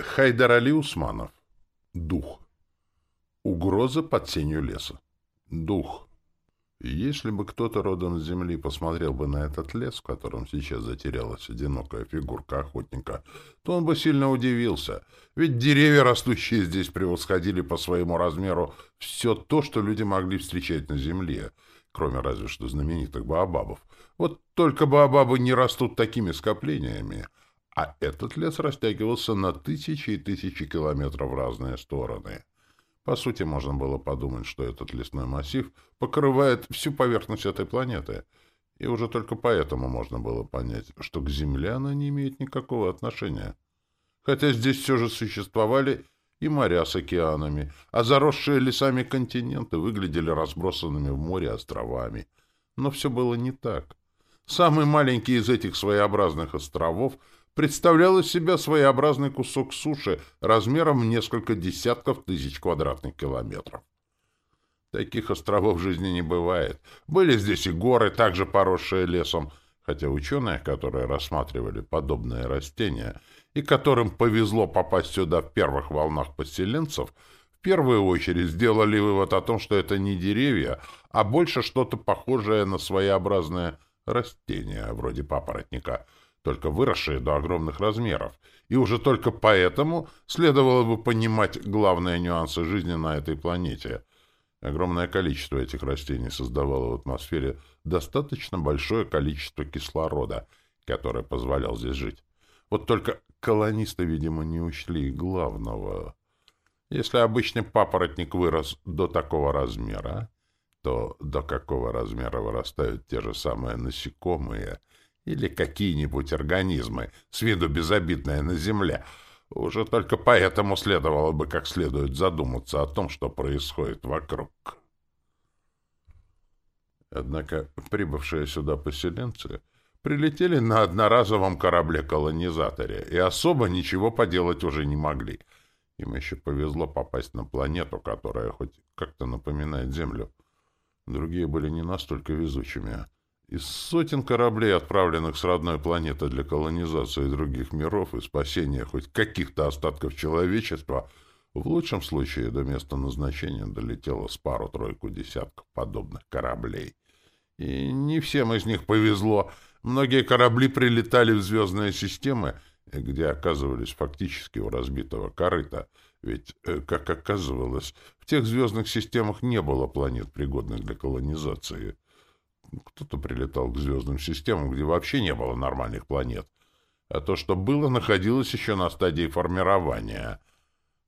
Хайдар Али Усманов. Дух. Угроза под сенью леса. Дух. Если бы кто-то родом с земли посмотрел бы на этот лес, в котором сейчас затерялась одинокая фигурка охотника, то он бы сильно удивился, ведь деревья, растущие здесь, превосходили по своему размеру все то, что люди могли встречать на земле, кроме разве что знаменитых баобабов. Вот только баобабы не растут такими скоплениями — а этот лес растягивался на тысячи и тысячи километров в разные стороны. По сути, можно было подумать, что этот лесной массив покрывает всю поверхность этой планеты, и уже только поэтому можно было понять, что к Земле она не имеет никакого отношения. Хотя здесь все же существовали и моря с океанами, а заросшие лесами континенты выглядели разбросанными в море островами. Но все было не так. Самый маленький из этих своеобразных островов — представлял из себя своеобразный кусок суши размером в несколько десятков тысяч квадратных километров. Таких островов жизни не бывает. Были здесь и горы, также поросшие лесом, хотя ученые, которые рассматривали подобные растения и которым повезло попасть сюда в первых волнах поселенцев, в первую очередь сделали вывод о том, что это не деревья, а больше что-то похожее на своеобразное растение, вроде папоротника — только выросшие до огромных размеров, и уже только поэтому следовало бы понимать главные нюансы жизни на этой планете. Огромное количество этих растений создавало в атмосфере достаточно большое количество кислорода, который позволял здесь жить. Вот только колонисты, видимо, не учли главного. Если обычный папоротник вырос до такого размера, то до какого размера вырастают те же самые насекомые — или какие-нибудь организмы, с виду безобидные на Земле. Уже только поэтому следовало бы как следует задуматься о том, что происходит вокруг. Однако прибывшие сюда поселенцы прилетели на одноразовом корабле-колонизаторе и особо ничего поделать уже не могли. Им еще повезло попасть на планету, которая хоть как-то напоминает Землю. Другие были не настолько везучими. Из сотен кораблей, отправленных с родной планеты для колонизации других миров и спасения хоть каких-то остатков человечества, в лучшем случае до места назначения долетело с пару-тройку десятков подобных кораблей. И не всем из них повезло. Многие корабли прилетали в звездные системы, где оказывались фактически у разбитого корыта, ведь, э, как оказывалось, в тех звездных системах не было планет, пригодных для колонизации. Кто-то прилетал к звездным системам, где вообще не было нормальных планет. А то, что было, находилось еще на стадии формирования.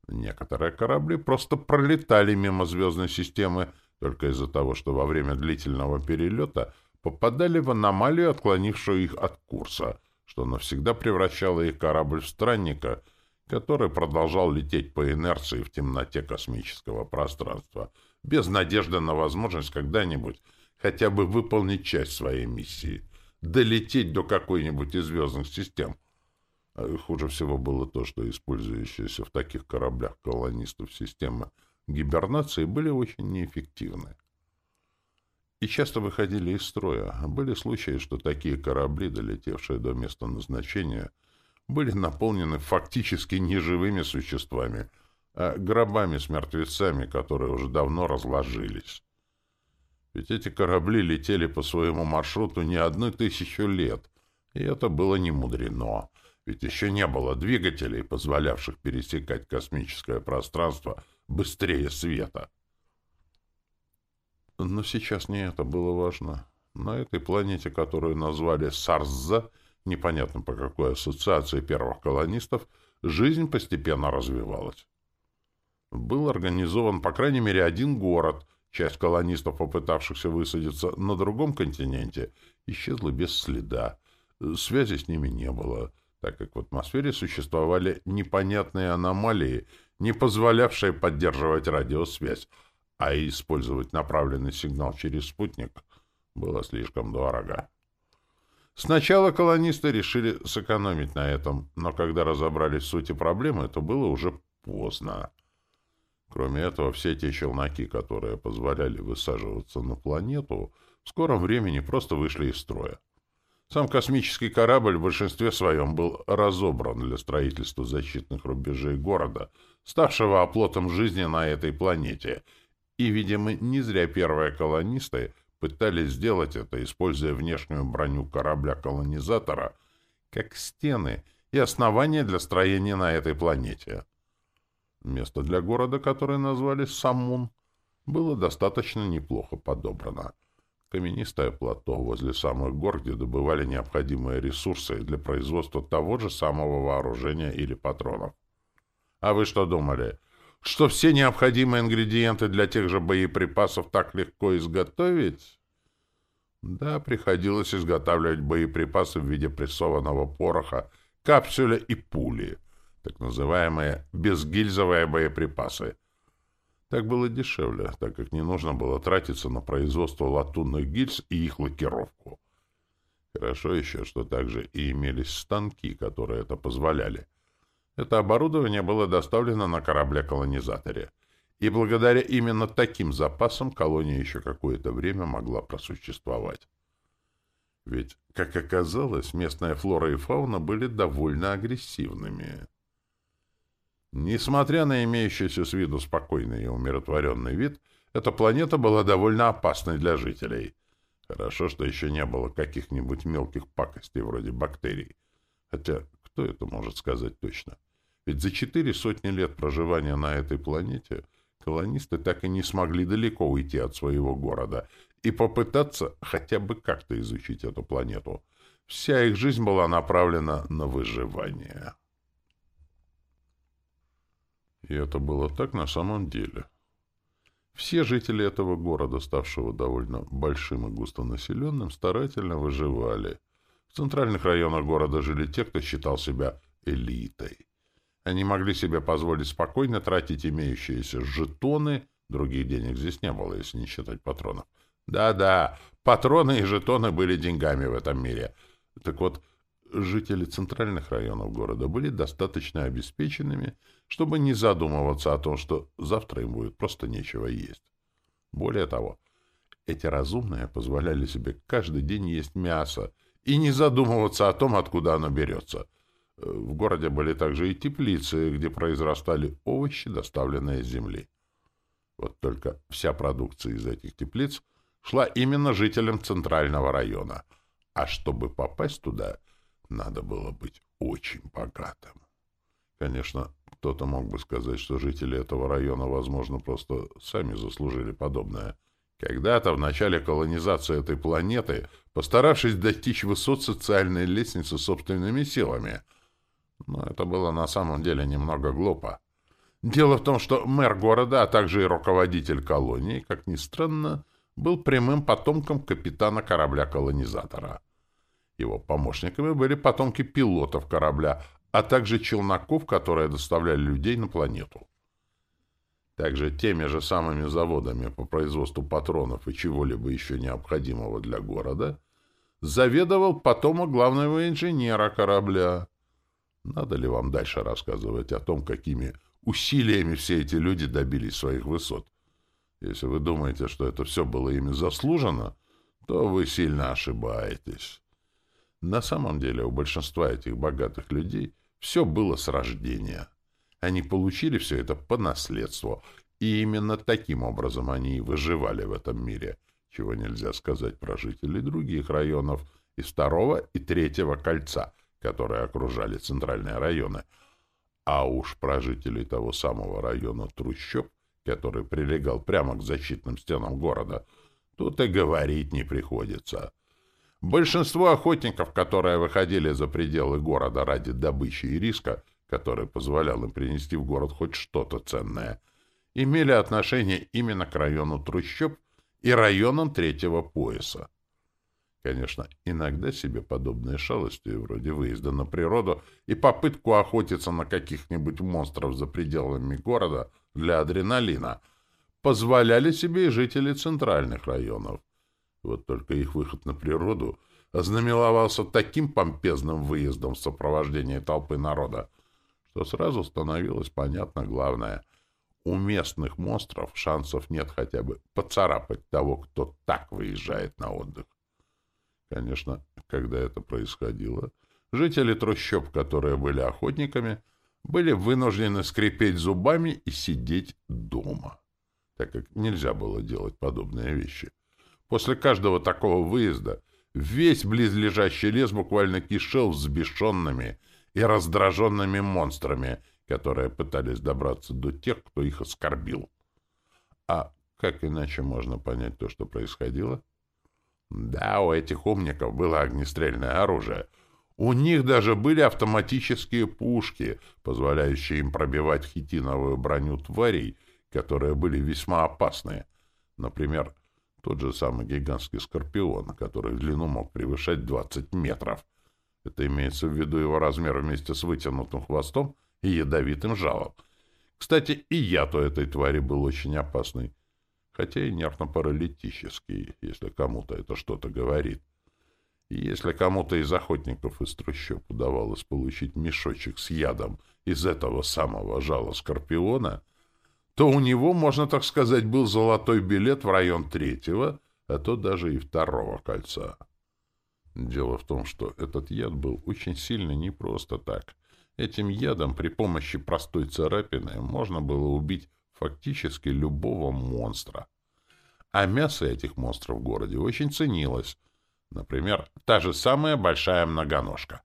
Некоторые корабли просто пролетали мимо звездной системы только из-за того, что во время длительного перелета попадали в аномалию, отклонившую их от курса, что навсегда превращало их корабль в странника, который продолжал лететь по инерции в темноте космического пространства, без надежды на возможность когда-нибудь хотя бы выполнить часть своей миссии, долететь до какой-нибудь из звездных систем. А хуже всего было то, что использующиеся в таких кораблях колонистов системы гибернации были очень неэффективны. И часто выходили из строя. Были случаи, что такие корабли, долетевшие до места назначения, были наполнены фактически неживыми существами, а гробами с мертвецами, которые уже давно разложились. Ведь эти корабли летели по своему маршруту не одну тысячу лет, и это было не мудрено, ведь еще не было двигателей, позволявших пересекать космическое пространство быстрее света. Но сейчас не это было важно. На этой планете, которую назвали Сарза, непонятно по какой ассоциации первых колонистов, жизнь постепенно развивалась. Был организован, по крайней мере, один город — Часть колонистов, попытавшихся высадиться на другом континенте, исчезла без следа. Связи с ними не было, так как в атмосфере существовали непонятные аномалии, не позволявшие поддерживать радиосвязь, а использовать направленный сигнал через спутник было слишком дорого. Сначала колонисты решили сэкономить на этом, но когда разобрались в сути проблемы, то было уже поздно. Кроме этого, все те челноки, которые позволяли высаживаться на планету, в скором времени просто вышли из строя. Сам космический корабль в большинстве своем был разобран для строительства защитных рубежей города, ставшего оплотом жизни на этой планете. И, видимо, не зря первые колонисты пытались сделать это, используя внешнюю броню корабля-колонизатора как стены и основания для строения на этой планете. Место для города, которое назвали Саммун, было достаточно неплохо подобрано — каменистое плато возле самых гор, где добывали необходимые ресурсы для производства того же самого вооружения или патронов. А вы что думали? Что все необходимые ингредиенты для тех же боеприпасов так легко изготовить? Да, приходилось изготавливать боеприпасы в виде прессованного пороха, капсуля и пули, так называемые безгильзовые боеприпасы — так было дешевле, так как не нужно было тратиться на производство латунных гильз и их лакировку. Хорошо еще, что также и имелись станки, которые это позволяли. Это оборудование было доставлено на корабле-колонизаторе, и благодаря именно таким запасам колония еще какое-то время могла просуществовать. Ведь, как оказалось, местная флора и фауна были довольно агрессивными. Несмотря на имеющийся с виду спокойный и умиротворенный вид, эта планета была довольно опасной для жителей. Хорошо, что еще не было каких-нибудь мелких пакостей вроде бактерий. Хотя, кто это может сказать точно? Ведь за четыре сотни лет проживания на этой планете колонисты так и не смогли далеко уйти от своего города и попытаться хотя бы как-то изучить эту планету. Вся их жизнь была направлена на выживание. И это было так на самом деле. Все жители этого города, ставшего довольно большим и густонаселенным, старательно выживали. В центральных районах города жили те, кто считал себя элитой. Они могли себе позволить спокойно тратить имеющиеся жетоны, других денег здесь не было, если не считать патронов. Да-да, патроны и жетоны были деньгами в этом мире. Так вот, жители центральных районов города были достаточно обеспеченными, чтобы не задумываться о том, что завтра им будет просто нечего есть. Более того, эти разумные позволяли себе каждый день есть мясо и не задумываться о том, откуда оно берется. В городе были также и теплицы, где произрастали овощи, доставленные с земли. Вот только вся продукция из этих теплиц шла именно жителям центрального района. А чтобы попасть туда, надо было быть очень богатым. Конечно, кто-то мог бы сказать, что жители этого района, возможно, просто сами заслужили подобное. Когда-то в начале колонизации этой планеты, постаравшись достичь высот социальной лестницы собственными силами. Но это было на самом деле немного глупо. Дело в том, что мэр города, а также и руководитель колонии, как ни странно, был прямым потомком капитана корабля-колонизатора. Его помощниками были потомки пилотов корабля, а также челноков, которые доставляли людей на планету. Также теми же самыми заводами по производству патронов и чего-либо еще необходимого для города заведовал потомок главного инженера корабля. Надо ли вам дальше рассказывать о том, какими усилиями все эти люди добились своих высот? Если вы думаете, что это все было ими заслужено, то вы сильно ошибаетесь. На самом деле у большинства этих богатых людей все было с рождения. Они получили все это по наследству, и именно таким образом они и выживали в этом мире, чего нельзя сказать про жителей других районов из второго и третьего кольца, которые окружали центральные районы. А уж про жителей того самого района Трущоб, который прилегал прямо к защитным стенам города, тут и говорить не приходится. Большинство охотников, которые выходили за пределы города ради добычи и риска, который позволял им принести в город хоть что-то ценное, имели отношение именно к району трущоб и районам третьего пояса. Конечно, иногда себе подобные шалости, вроде выезда на природу и попытку охотиться на каких-нибудь монстров за пределами города для адреналина, позволяли себе и жители центральных районов. Вот только их выход на природу ознаменовался таким помпезным выездом в сопровождении толпы народа, что сразу становилось понятно главное. У местных монстров шансов нет хотя бы поцарапать того, кто так выезжает на отдых. Конечно, когда это происходило, жители трущоб, которые были охотниками, были вынуждены скрипеть зубами и сидеть дома, так как нельзя было делать подобные вещи. После каждого такого выезда весь близлежащий лес буквально кишел взбешенными и раздраженными монстрами, которые пытались добраться до тех, кто их оскорбил. А как иначе можно понять то, что происходило? Да, у этих умников было огнестрельное оружие. У них даже были автоматические пушки, позволяющие им пробивать хитиновую броню тварей, которые были весьма опасные. Например, тот же самый гигантский скорпион, который в длину мог превышать 20 метров. Это имеется в виду его размер вместе с вытянутым хвостом и ядовитым жалом. Кстати, и яд у этой твари был очень опасный хотя и нервно-паралитический, если кому-то это что-то говорит. И если кому-то из охотников из трущоб удавалось получить мешочек с ядом из этого самого жала скорпиона, то у него, можно так сказать, был золотой билет в район третьего, а то даже и второго кольца. Дело в том, что этот яд был очень сильный не просто так. Этим ядом при помощи простой царапины можно было убить фактически любого монстра. А мясо этих монстров в городе очень ценилось. Например, та же самая большая многоножка.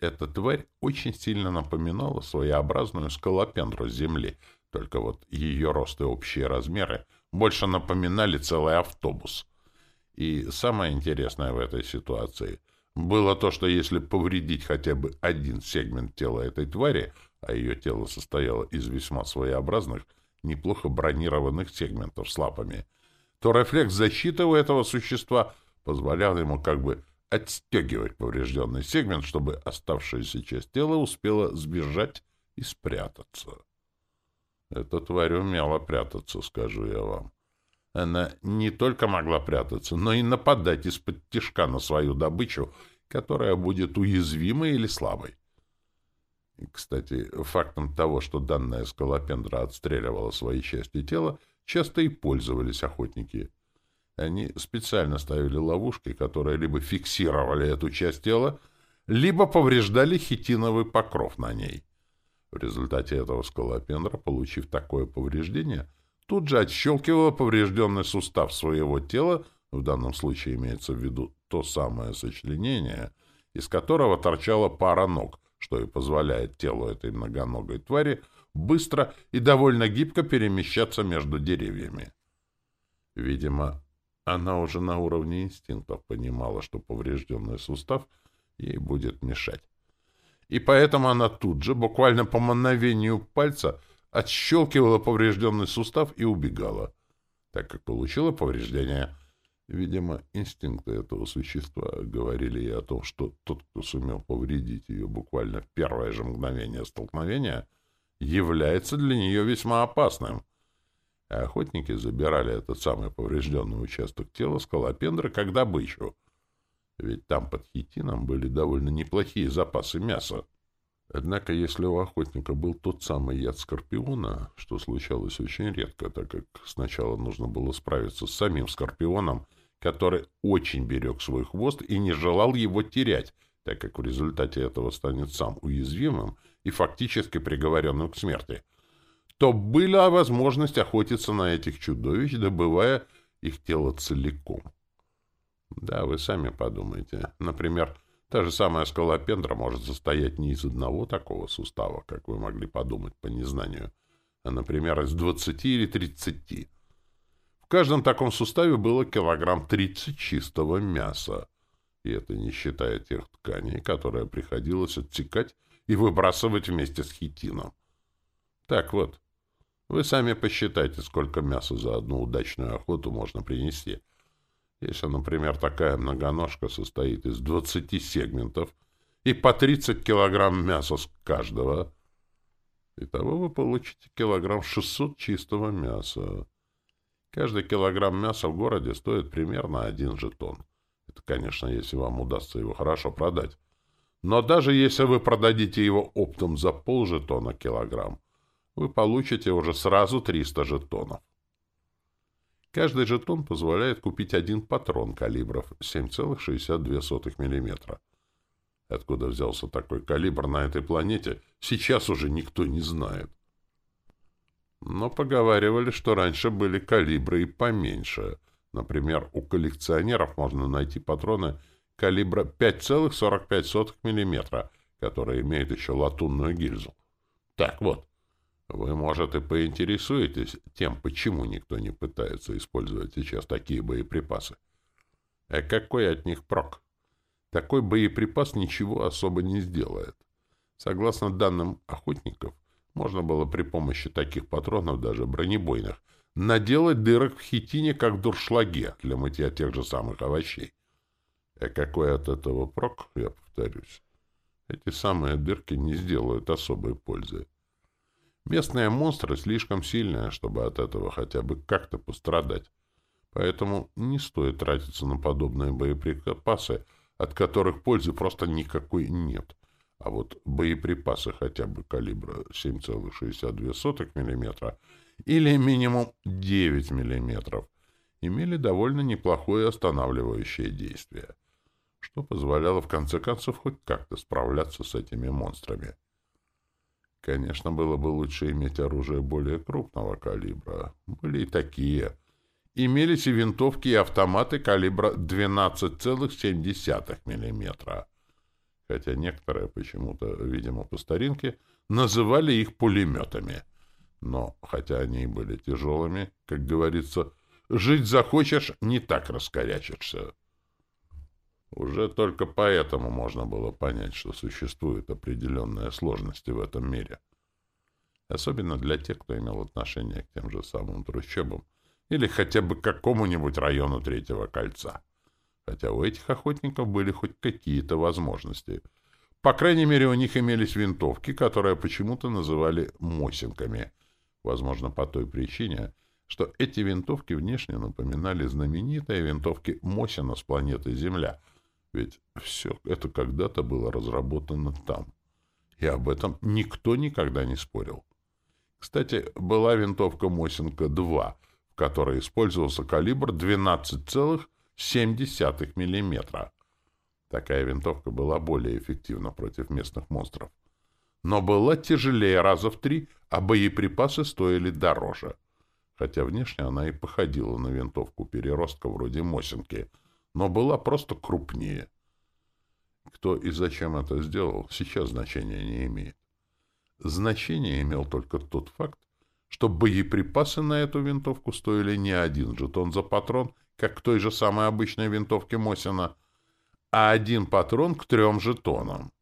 Эта тварь очень сильно напоминала своеобразную скалопендру с земли, только вот ее рост и общие размеры больше напоминали целый автобус. И самое интересное в этой ситуации было то, что если повредить хотя бы один сегмент тела этой твари, а ее тело состояло из весьма своеобразных неплохо бронированных сегментов с лапами, то рефлекс защиты у этого существа позволял ему как бы отстегивать поврежденный сегмент, чтобы оставшаяся часть тела успела сбежать и спрятаться. Эта тварь умела прятаться, скажу я вам. Она не только могла прятаться, но и нападать из-под тишка на свою добычу, которая будет уязвимой или слабой. Кстати, фактом того, что данная скалопендра отстреливала свои части тела, часто и пользовались охотники. Они специально ставили ловушки, которые либо фиксировали эту часть тела, либо повреждали хитиновый покров на ней. В результате этого скалопендра, получив такое повреждение, тут же отщелкивала поврежденный сустав своего тела, в данном случае имеется в виду то самое сочленение, из которого торчала пара ног — что и позволяет телу этой многоногой твари быстро и довольно гибко перемещаться между деревьями. Видимо, она уже на уровне инстинктов понимала, что поврежденный сустав ей будет мешать. И поэтому она тут же, буквально по мановению пальца, отщелкивала поврежденный сустав и убегала, так как получила повреждение — Видимо, инстинкты этого существа говорили ей о том, что тот, кто сумел повредить ее буквально в первое же мгновение столкновения, является для нее весьма опасным. А охотники забирали этот самый поврежденный участок тела скалопендры как добычу. Ведь там под хитином были довольно неплохие запасы мяса. Однако, если у охотника был тот самый яд скорпиона, что случалось очень редко, так как сначала нужно было справиться с самим скорпионом, который очень берег свой хвост и не желал его терять, так как в результате этого станет сам уязвимым и фактически приговоренным к смерти, то была возможность охотиться на этих чудовищ, добывая их тело целиком. Да, вы сами подумайте. Например, та же самая скалопендра может состоять не из одного такого сустава, как вы могли подумать по незнанию, а, например, из 20 или 30 каждом таком суставе было килограмм 30 чистого мяса. И это не считая тех тканей, которые приходилось отсекать и выбрасывать вместе с хитином. Так вот, вы сами посчитайте, сколько мяса за одну удачную охоту можно принести. Если, например, такая многоножка состоит из 20 сегментов и по 30 килограмм мяса с каждого, итого вы получите килограмм 600 чистого мяса. Каждый килограмм мяса в городе стоит примерно один жетон. Это, конечно, если вам удастся его хорошо продать. Но даже если вы продадите его оптом за полжетона килограмм, вы получите уже сразу 300 жетонов. Каждый жетон позволяет купить один патрон калибров 7,62 мм. Откуда взялся такой калибр на этой планете, сейчас уже никто не знает. Но поговаривали, что раньше были калибры и поменьше. Например, у коллекционеров можно найти патроны калибра 5,45 мм, которые имеют еще латунную гильзу. Так вот, вы, может, и поинтересуетесь тем, почему никто не пытается использовать сейчас такие боеприпасы. А какой от них прок? Такой боеприпас ничего особо не сделает. Согласно данным охотников, можно было при помощи таких патронов, даже бронебойных, наделать дырок в хитине, как в дуршлаге, для мытья тех же самых овощей. А какой от этого прок, я повторюсь, эти самые дырки не сделают особой пользы. Местные монстры слишком сильные, чтобы от этого хотя бы как-то пострадать. Поэтому не стоит тратиться на подобные боеприпасы, от которых пользы просто никакой нет. А вот боеприпасы хотя бы калибра 7,62 мм или минимум 9 мм имели довольно неплохое останавливающее действие, что позволяло в конце концов хоть как-то справляться с этими монстрами. Конечно, было бы лучше иметь оружие более крупного калибра. Были и такие. Имелись и винтовки, и автоматы калибра 12,7 мм. Хотя некоторые почему-то, видимо, по старинке, называли их пулеметами. Но, хотя они и были тяжелыми, как говорится, жить захочешь, не так раскорячишься. Уже только поэтому можно было понять, что существуют определенные сложности в этом мире. Особенно для тех, кто имел отношение к тем же самым трущобам или хотя бы к какому-нибудь району Третьего кольца. Хотя у этих охотников были хоть какие-то возможности. По крайней мере, у них имелись винтовки, которые почему-то называли «мосинками». Возможно, по той причине, что эти винтовки внешне напоминали знаменитые винтовки Мосина с планеты Земля — ведь все это когда-то было разработано там. И об этом никто никогда не спорил. Кстати, была винтовка Мосинка-2, в которой использовался калибр 12,7 мм. Такая винтовка была более эффективна против местных монстров. Но была тяжелее раза в три, а боеприпасы стоили дороже. Хотя внешне она и походила на винтовку переростка вроде Мосинки — но была просто крупнее. Кто и зачем это сделал, сейчас значения не имеет. Значение имел только тот факт, что боеприпасы на эту винтовку стоили не один жетон за патрон, как к той же самой обычной винтовке Мосина, а один патрон к трем жетонам.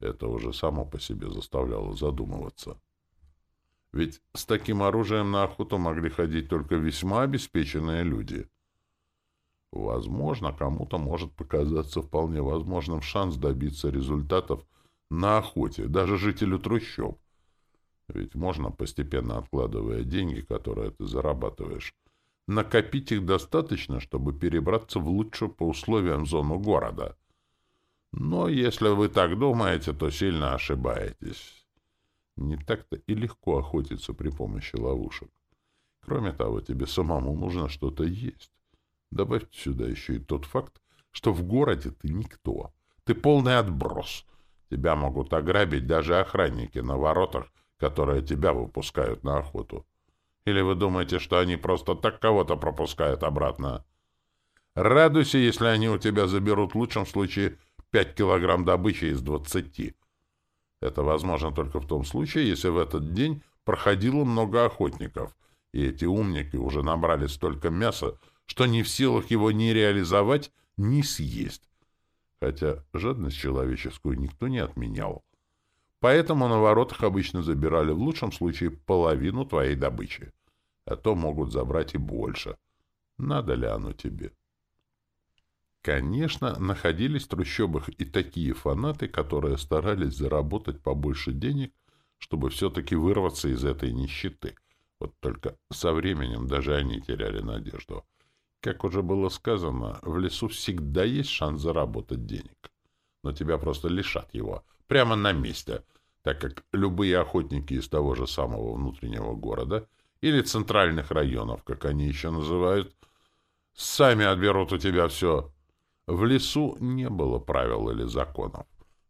Это уже само по себе заставляло задумываться. Ведь с таким оружием на охоту могли ходить только весьма обеспеченные люди — Возможно, кому-то может показаться вполне возможным шанс добиться результатов на охоте, даже жителю трущоб. Ведь можно, постепенно откладывая деньги, которые ты зарабатываешь, накопить их достаточно, чтобы перебраться в лучшую по условиям зону города. Но если вы так думаете, то сильно ошибаетесь. Не так-то и легко охотиться при помощи ловушек. Кроме того, тебе самому нужно что-то есть. Добавьте сюда еще и тот факт, что в городе ты никто. Ты полный отброс. Тебя могут ограбить даже охранники на воротах, которые тебя выпускают на охоту. Или вы думаете, что они просто так кого-то пропускают обратно? Радуйся, если они у тебя заберут в лучшем случае пять килограмм добычи из двадцати. Это возможно только в том случае, если в этот день проходило много охотников, и эти умники уже набрали столько мяса, что не в силах его ни реализовать, ни съесть. Хотя жадность человеческую никто не отменял. Поэтому на воротах обычно забирали в лучшем случае половину твоей добычи, а то могут забрать и больше. Надо ли оно тебе? Конечно, находились в трущобах и такие фанаты, которые старались заработать побольше денег, чтобы все-таки вырваться из этой нищеты. Вот только со временем даже они теряли надежду. Как уже было сказано, в лесу всегда есть шанс заработать денег. Но тебя просто лишат его. Прямо на месте. Так как любые охотники из того же самого внутреннего города или центральных районов, как они еще называют, сами отберут у тебя все. В лесу не было правил или законов.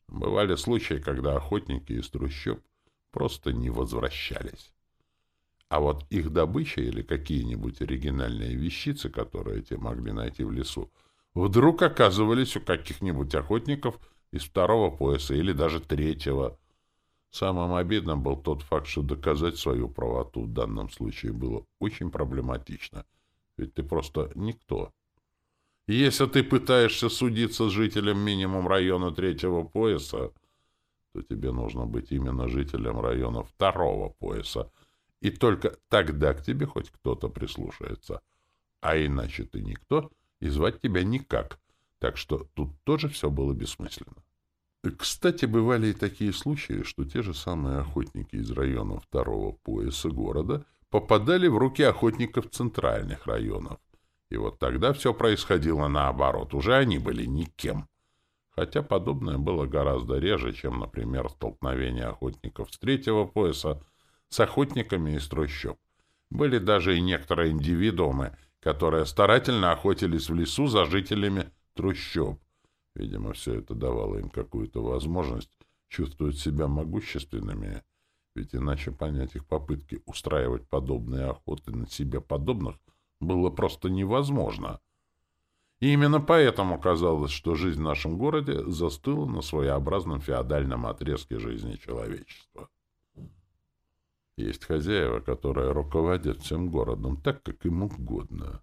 Бывали случаи, когда охотники из трущоб просто не возвращались. А вот их добыча или какие-нибудь оригинальные вещицы, которые те могли найти в лесу, вдруг оказывались у каких-нибудь охотников из второго пояса или даже третьего. Самым обидным был тот факт, что доказать свою правоту в данном случае было очень проблематично, ведь ты просто никто. И если ты пытаешься судиться с жителем минимум района третьего пояса, то тебе нужно быть именно жителем района второго пояса, и только тогда к тебе хоть кто-то прислушается. А иначе ты никто, и звать тебя никак. Так что тут тоже все было бессмысленно. Кстати, бывали и такие случаи, что те же самые охотники из района второго пояса города попадали в руки охотников центральных районов. И вот тогда все происходило наоборот, уже они были никем. Хотя подобное было гораздо реже, чем, например, столкновение охотников с третьего пояса с охотниками из трущоб. Были даже и некоторые индивидуумы, которые старательно охотились в лесу за жителями трущоб. Видимо, все это давало им какую-то возможность чувствовать себя могущественными, ведь иначе понять их попытки устраивать подобные охоты на себе подобных было просто невозможно. И именно поэтому казалось, что жизнь в нашем городе застыла на своеобразном феодальном отрезке жизни человечества. Есть хозяева, которые руководят всем городом так, как им угодно.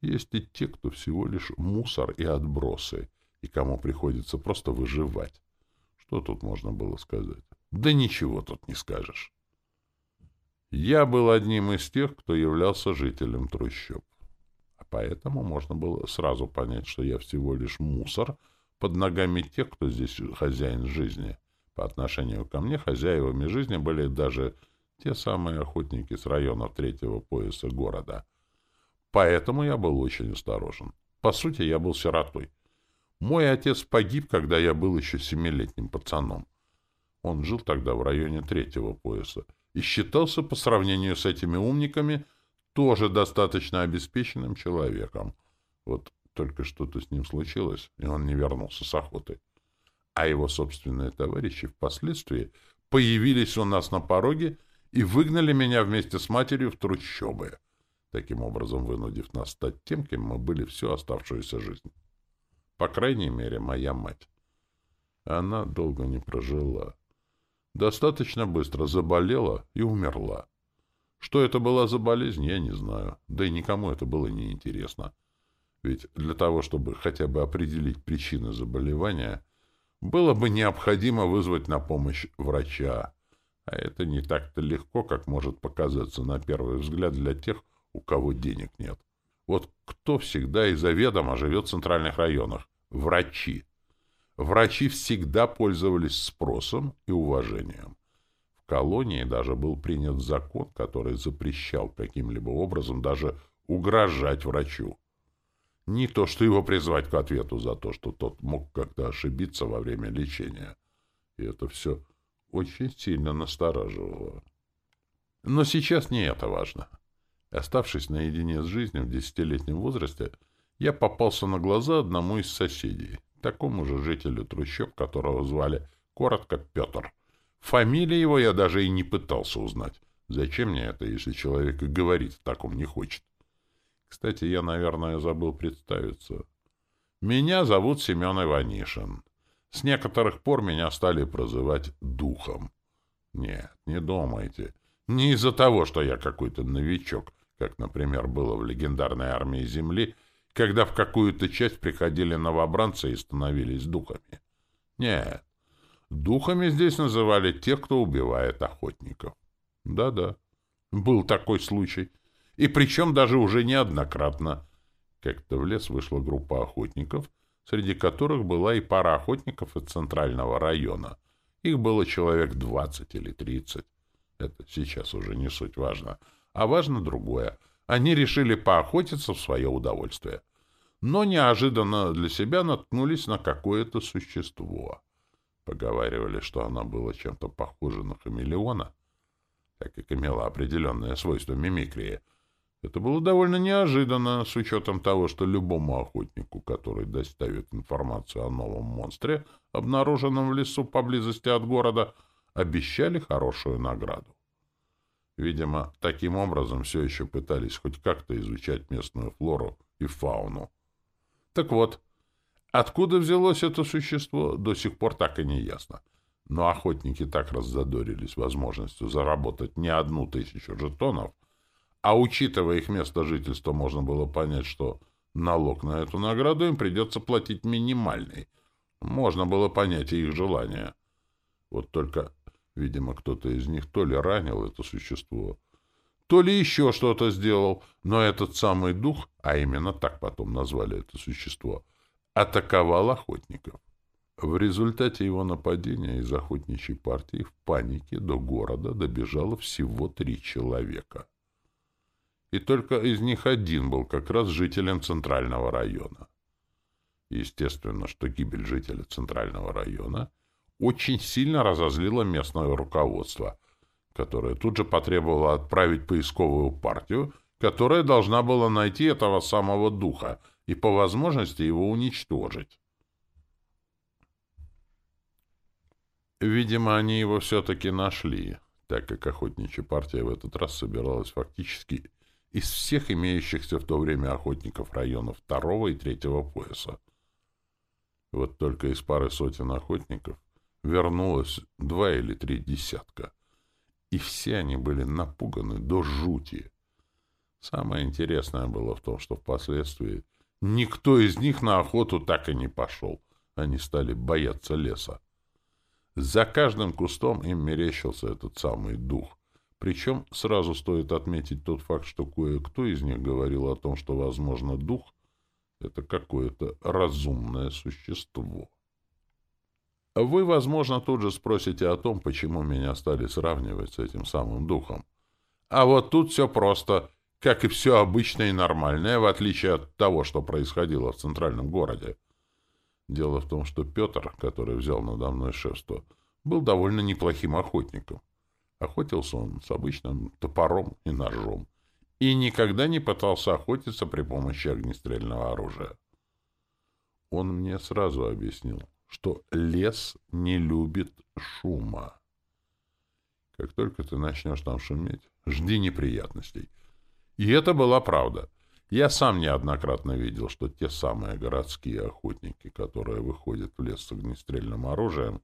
Есть и те, кто всего лишь мусор и отбросы, и кому приходится просто выживать. Что тут можно было сказать? Да ничего тут не скажешь. Я был одним из тех, кто являлся жителем трущоб. А поэтому можно было сразу понять, что я всего лишь мусор под ногами тех, кто здесь хозяин жизни. По отношению ко мне хозяевами жизни были даже те самые охотники с района третьего пояса города. Поэтому я был очень осторожен. По сути, я был сиротой. Мой отец погиб, когда я был еще семилетним пацаном. Он жил тогда в районе третьего пояса и считался по сравнению с этими умниками тоже достаточно обеспеченным человеком. Вот только что-то с ним случилось, и он не вернулся с охоты. А его собственные товарищи впоследствии появились у нас на пороге и выгнали меня вместе с матерью в трущобы, таким образом вынудив нас стать тем, кем мы были всю оставшуюся жизнь. По крайней мере, моя мать. Она долго не прожила. Достаточно быстро заболела и умерла. Что это была за болезнь, я не знаю. Да и никому это было не интересно. Ведь для того, чтобы хотя бы определить причины заболевания, было бы необходимо вызвать на помощь врача. А это не так-то легко, как может показаться на первый взгляд для тех, у кого денег нет. Вот кто всегда и заведомо живет в центральных районах? Врачи. Врачи всегда пользовались спросом и уважением. В колонии даже был принят закон, который запрещал каким-либо образом даже угрожать врачу. Не то, что его призвать к ответу за то, что тот мог как-то ошибиться во время лечения. И это все очень сильно настораживало. Но сейчас не это важно. Оставшись наедине с жизнью в десятилетнем возрасте, я попался на глаза одному из соседей, такому же жителю трущоб, которого звали коротко Петр. Фамилии его я даже и не пытался узнать. Зачем мне это, если человек и говорить в таком не хочет? Кстати, я, наверное, забыл представиться. Меня зовут Семен Иванишин. С некоторых пор меня стали прозывать духом. Нет, не думайте. Не из-за того, что я какой-то новичок, как, например, было в легендарной армии Земли, когда в какую-то часть приходили новобранцы и становились духами. Нет, духами здесь называли тех, кто убивает охотников. Да-да, был такой случай. И причем даже уже неоднократно. Как-то в лес вышла группа охотников — среди которых была и пара охотников из центрального района. Их было человек двадцать или тридцать. Это сейчас уже не суть важно. А важно другое. Они решили поохотиться в свое удовольствие. Но неожиданно для себя наткнулись на какое-то существо. Поговаривали, что оно было чем-то похоже на хамелеона. так как имела определенное свойство мимикрии. Это было довольно неожиданно, с учетом того, что любому охотнику, который доставит информацию о новом монстре, обнаруженном в лесу поблизости от города, обещали хорошую награду. Видимо, таким образом все еще пытались хоть как-то изучать местную флору и фауну. Так вот, откуда взялось это существо, до сих пор так и не ясно. Но охотники так раззадорились возможностью заработать не одну тысячу жетонов, а учитывая их место жительства, можно было понять, что налог на эту награду им придется платить минимальный. Можно было понять и их желание. Вот только, видимо, кто-то из них то ли ранил это существо, то ли еще что-то сделал, но этот самый дух, а именно так потом назвали это существо, атаковал охотников. В результате его нападения из охотничьей партии в панике до города добежало всего три человека и только из них один был как раз жителем Центрального района. Естественно, что гибель жителя Центрального района очень сильно разозлила местное руководство, которое тут же потребовало отправить поисковую партию, которая должна была найти этого самого духа и по возможности его уничтожить. Видимо, они его все-таки нашли, так как охотничья партия в этот раз собиралась фактически из всех имеющихся в то время охотников районов второго и третьего пояса. Вот только из пары сотен охотников вернулось два или три десятка, и все они были напуганы до жути. Самое интересное было в том, что впоследствии никто из них на охоту так и не пошел. Они стали бояться леса. За каждым кустом им мерещился этот самый дух, причем сразу стоит отметить тот факт, что кое-кто из них говорил о том, что, возможно, дух — это какое-то разумное существо. Вы, возможно, тут же спросите о том, почему меня стали сравнивать с этим самым духом. А вот тут все просто, как и все обычное и нормальное, в отличие от того, что происходило в центральном городе. Дело в том, что Петр, который взял надо мной шефство, был довольно неплохим охотником. Охотился он с обычным топором и ножом и никогда не пытался охотиться при помощи огнестрельного оружия. Он мне сразу объяснил, что лес не любит шума. Как только ты начнешь там шуметь, жди неприятностей. И это была правда. Я сам неоднократно видел, что те самые городские охотники, которые выходят в лес с огнестрельным оружием,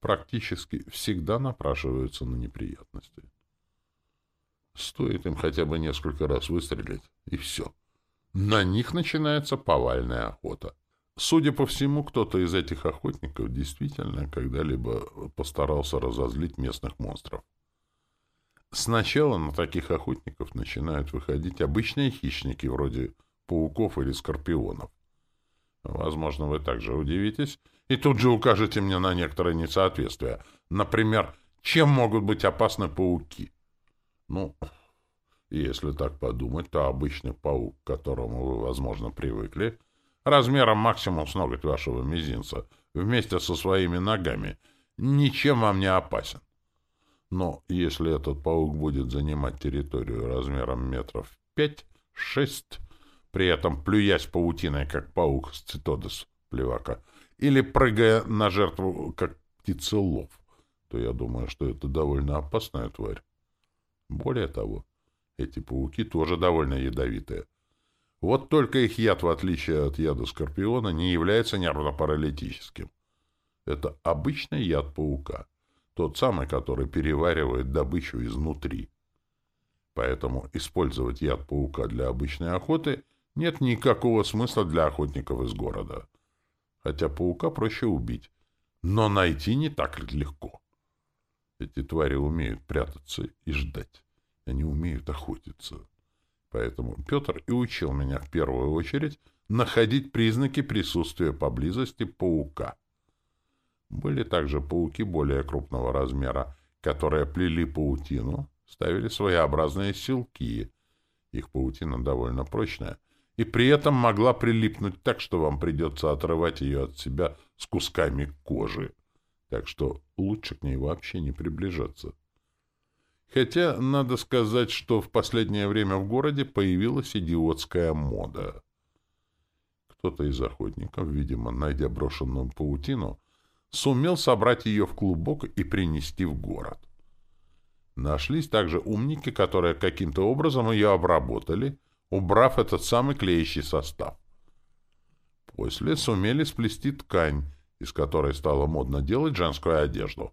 практически всегда напрашиваются на неприятности. Стоит им хотя бы несколько раз выстрелить, и все. На них начинается повальная охота. Судя по всему, кто-то из этих охотников действительно когда-либо постарался разозлить местных монстров. Сначала на таких охотников начинают выходить обычные хищники, вроде пауков или скорпионов. Возможно, вы также удивитесь, и тут же укажете мне на некоторые несоответствия. Например, чем могут быть опасны пауки? Ну, если так подумать, то обычный паук, к которому вы, возможно, привыкли, размером максимум с ноготь вашего мизинца, вместе со своими ногами, ничем вам не опасен. Но если этот паук будет занимать территорию размером метров пять-шесть, при этом плюясь паутиной, как паук с цитодес плевака, или прыгая на жертву, как птицелов, то я думаю, что это довольно опасная тварь. Более того, эти пауки тоже довольно ядовитые. Вот только их яд, в отличие от яда скорпиона, не является нервно-паралитическим. Это обычный яд паука, тот самый, который переваривает добычу изнутри. Поэтому использовать яд паука для обычной охоты нет никакого смысла для охотников из города хотя паука проще убить. Но найти не так легко. Эти твари умеют прятаться и ждать. Они умеют охотиться. Поэтому Петр и учил меня в первую очередь находить признаки присутствия поблизости паука. Были также пауки более крупного размера, которые плели паутину, ставили своеобразные силки. Их паутина довольно прочная, и при этом могла прилипнуть так, что вам придется отрывать ее от себя с кусками кожи. Так что лучше к ней вообще не приближаться. Хотя, надо сказать, что в последнее время в городе появилась идиотская мода. Кто-то из охотников, видимо, найдя брошенную паутину, сумел собрать ее в клубок и принести в город. Нашлись также умники, которые каким-то образом ее обработали, убрав этот самый клеящий состав. После сумели сплести ткань, из которой стало модно делать женскую одежду.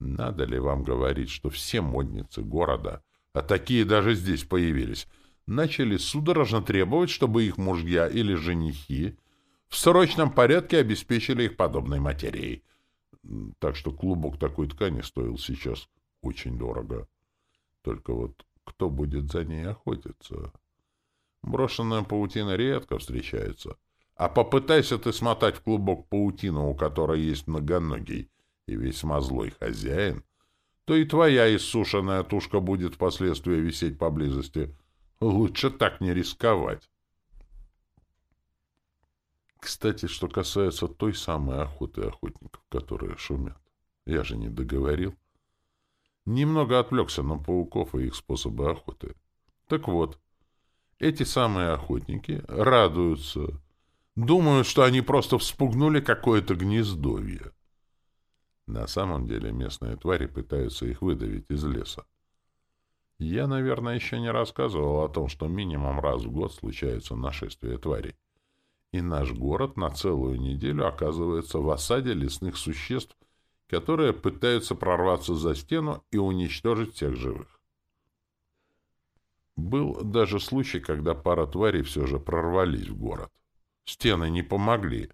Надо ли вам говорить, что все модницы города, а такие даже здесь появились, начали судорожно требовать, чтобы их мужья или женихи в срочном порядке обеспечили их подобной материей. Так что клубок такой ткани стоил сейчас очень дорого. Только вот кто будет за ней охотиться? Брошенная паутина редко встречается. А попытайся ты смотать в клубок паутину, у которой есть многоногий, и весьма злой хозяин, то и твоя иссушенная тушка будет впоследствии висеть поблизости. Лучше так не рисковать. Кстати, что касается той самой охоты охотников, которые шумят. Я же не договорил. Немного отвлекся на пауков и их способы охоты. Так вот, эти самые охотники радуются, думают, что они просто вспугнули какое-то гнездовье. На самом деле местные твари пытаются их выдавить из леса. Я, наверное, еще не рассказывал о том, что минимум раз в год случается нашествие тварей. И наш город на целую неделю оказывается в осаде лесных существ, которые пытаются прорваться за стену и уничтожить всех живых. Был даже случай, когда пара тварей все же прорвались в город. Стены не помогли.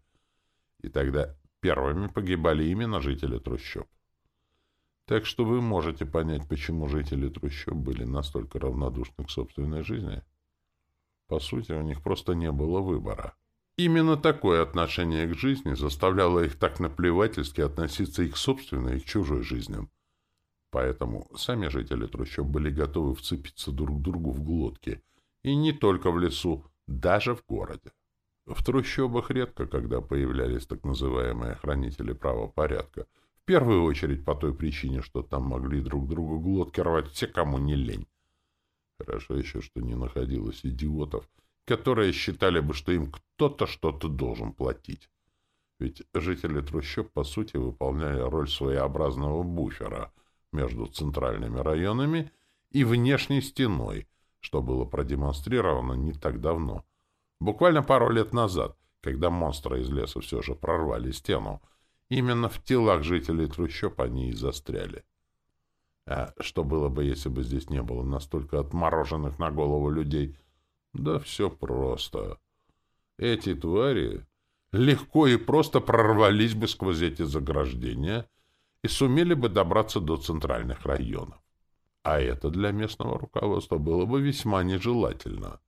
И тогда Первыми погибали именно жители трущоб. Так что вы можете понять, почему жители трущоб были настолько равнодушны к собственной жизни. По сути, у них просто не было выбора. Именно такое отношение к жизни заставляло их так наплевательски относиться и к собственной, и к чужой жизням. Поэтому сами жители трущоб были готовы вцепиться друг другу в глотки. И не только в лесу, даже в городе. В трущобах редко, когда появлялись так называемые хранители правопорядка. В первую очередь по той причине, что там могли друг другу глотки рвать все, кому не лень. Хорошо еще, что не находилось идиотов, которые считали бы, что им кто-то что-то должен платить. Ведь жители трущоб, по сути, выполняли роль своеобразного буфера между центральными районами и внешней стеной, что было продемонстрировано не так давно — Буквально пару лет назад, когда монстры из леса все же прорвали стену, именно в телах жителей трущоб они и застряли. А что было бы, если бы здесь не было настолько отмороженных на голову людей? Да все просто. Эти твари легко и просто прорвались бы сквозь эти заграждения и сумели бы добраться до центральных районов. А это для местного руководства было бы весьма нежелательно.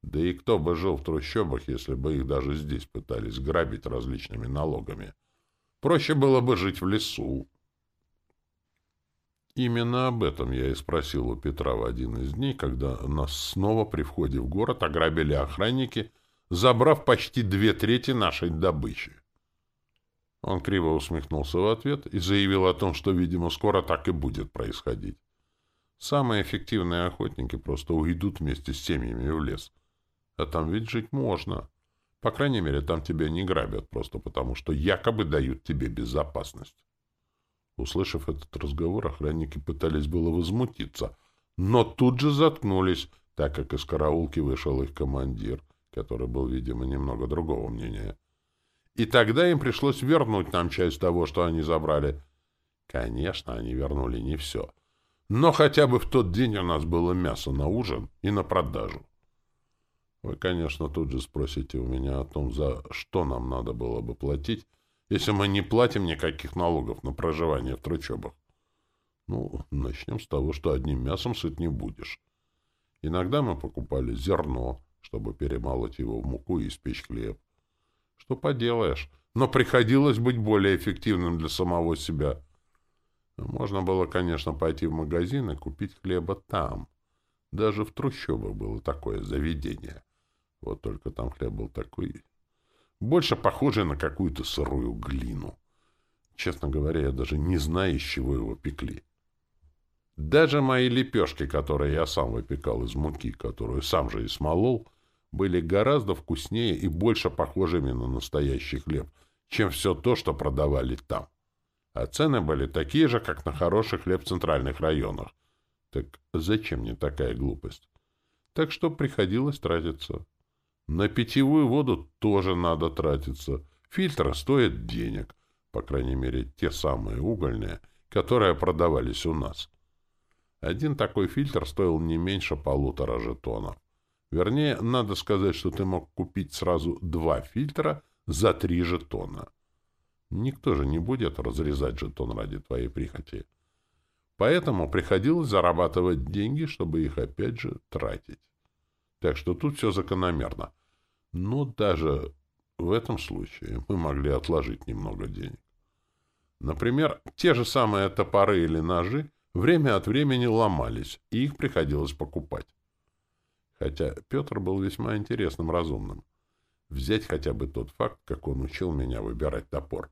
Да и кто бы жил в трущобах, если бы их даже здесь пытались грабить различными налогами? Проще было бы жить в лесу. Именно об этом я и спросил у Петра в один из дней, когда нас снова при входе в город ограбили охранники, забрав почти две трети нашей добычи. Он криво усмехнулся в ответ и заявил о том, что, видимо, скоро так и будет происходить. Самые эффективные охотники просто уйдут вместе с семьями в лес — а там ведь жить можно. По крайней мере, там тебя не грабят просто потому, что якобы дают тебе безопасность. Услышав этот разговор, охранники пытались было возмутиться, но тут же заткнулись, так как из караулки вышел их командир, который был, видимо, немного другого мнения. И тогда им пришлось вернуть нам часть того, что они забрали. Конечно, они вернули не все. Но хотя бы в тот день у нас было мясо на ужин и на продажу. Вы, конечно, тут же спросите у меня о том, за что нам надо было бы платить, если мы не платим никаких налогов на проживание в трущобах. Ну, начнем с того, что одним мясом сыт не будешь. Иногда мы покупали зерно, чтобы перемолоть его в муку и испечь хлеб. Что поделаешь, но приходилось быть более эффективным для самого себя. Можно было, конечно, пойти в магазин и купить хлеба там. Даже в трущобах было такое заведение — вот только там хлеб был такой... Больше похожий на какую-то сырую глину. Честно говоря, я даже не знаю, из чего его пекли. Даже мои лепешки, которые я сам выпекал из муки, которую сам же и смолол, были гораздо вкуснее и больше похожими на настоящий хлеб, чем все то, что продавали там. А цены были такие же, как на хороший хлеб в центральных районах. Так зачем мне такая глупость? Так что приходилось тратиться. На питьевую воду тоже надо тратиться. Фильтры стоят денег. По крайней мере, те самые угольные, которые продавались у нас. Один такой фильтр стоил не меньше полутора жетонов. Вернее, надо сказать, что ты мог купить сразу два фильтра за три жетона. Никто же не будет разрезать жетон ради твоей прихоти. Поэтому приходилось зарабатывать деньги, чтобы их опять же тратить. Так что тут все закономерно. Но даже в этом случае мы могли отложить немного денег. Например, те же самые топоры или ножи время от времени ломались, и их приходилось покупать. Хотя Петр был весьма интересным разумным. Взять хотя бы тот факт, как он учил меня выбирать топор.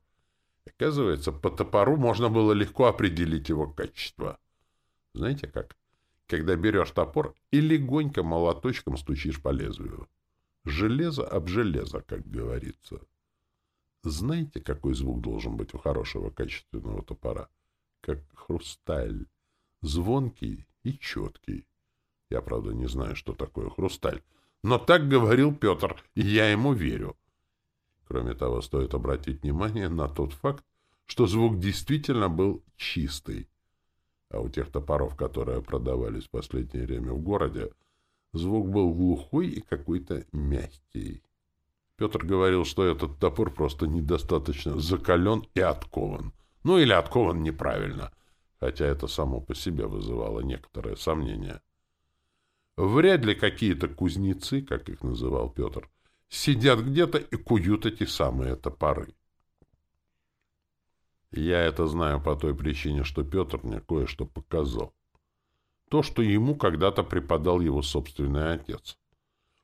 Оказывается, по топору можно было легко определить его качество. Знаете как? Когда берешь топор и легонько молоточком стучишь по лезвию. Железо об железо, как говорится. Знаете, какой звук должен быть у хорошего качественного топора? Как хрусталь. Звонкий и четкий. Я, правда, не знаю, что такое хрусталь. Но так говорил Петр, и я ему верю. Кроме того, стоит обратить внимание на тот факт, что звук действительно был чистый. А у тех топоров, которые продавались в последнее время в городе, звук был глухой и какой-то мягкий. Петр говорил, что этот топор просто недостаточно закален и откован. Ну или откован неправильно, хотя это само по себе вызывало некоторое сомнение. Вряд ли какие-то кузнецы, как их называл Петр, сидят где-то и куют эти самые топоры. Я это знаю по той причине, что Петр мне кое-что показал. То, что ему когда-то преподал его собственный отец.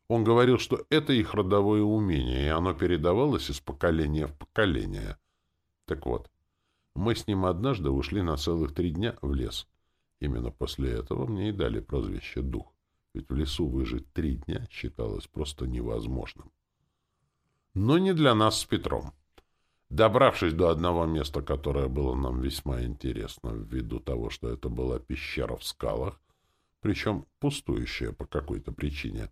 Он говорил, что это их родовое умение, и оно передавалось из поколения в поколение. Так вот, мы с ним однажды ушли на целых три дня в лес. Именно после этого мне и дали прозвище «Дух», ведь в лесу выжить три дня считалось просто невозможным но не для нас с Петром. Добравшись до одного места, которое было нам весьма интересно, ввиду того, что это была пещера в скалах, причем пустующая по какой-то причине,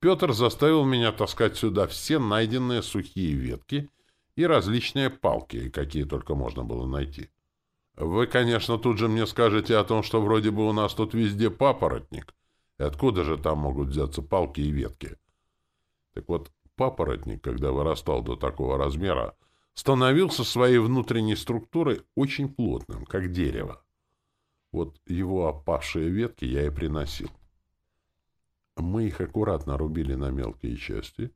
Петр заставил меня таскать сюда все найденные сухие ветки и различные палки, какие только можно было найти. Вы, конечно, тут же мне скажете о том, что вроде бы у нас тут везде папоротник. Откуда же там могут взяться палки и ветки? Так вот, папоротник, когда вырастал до такого размера, становился своей внутренней структурой очень плотным, как дерево. Вот его опавшие ветки я и приносил. Мы их аккуратно рубили на мелкие части,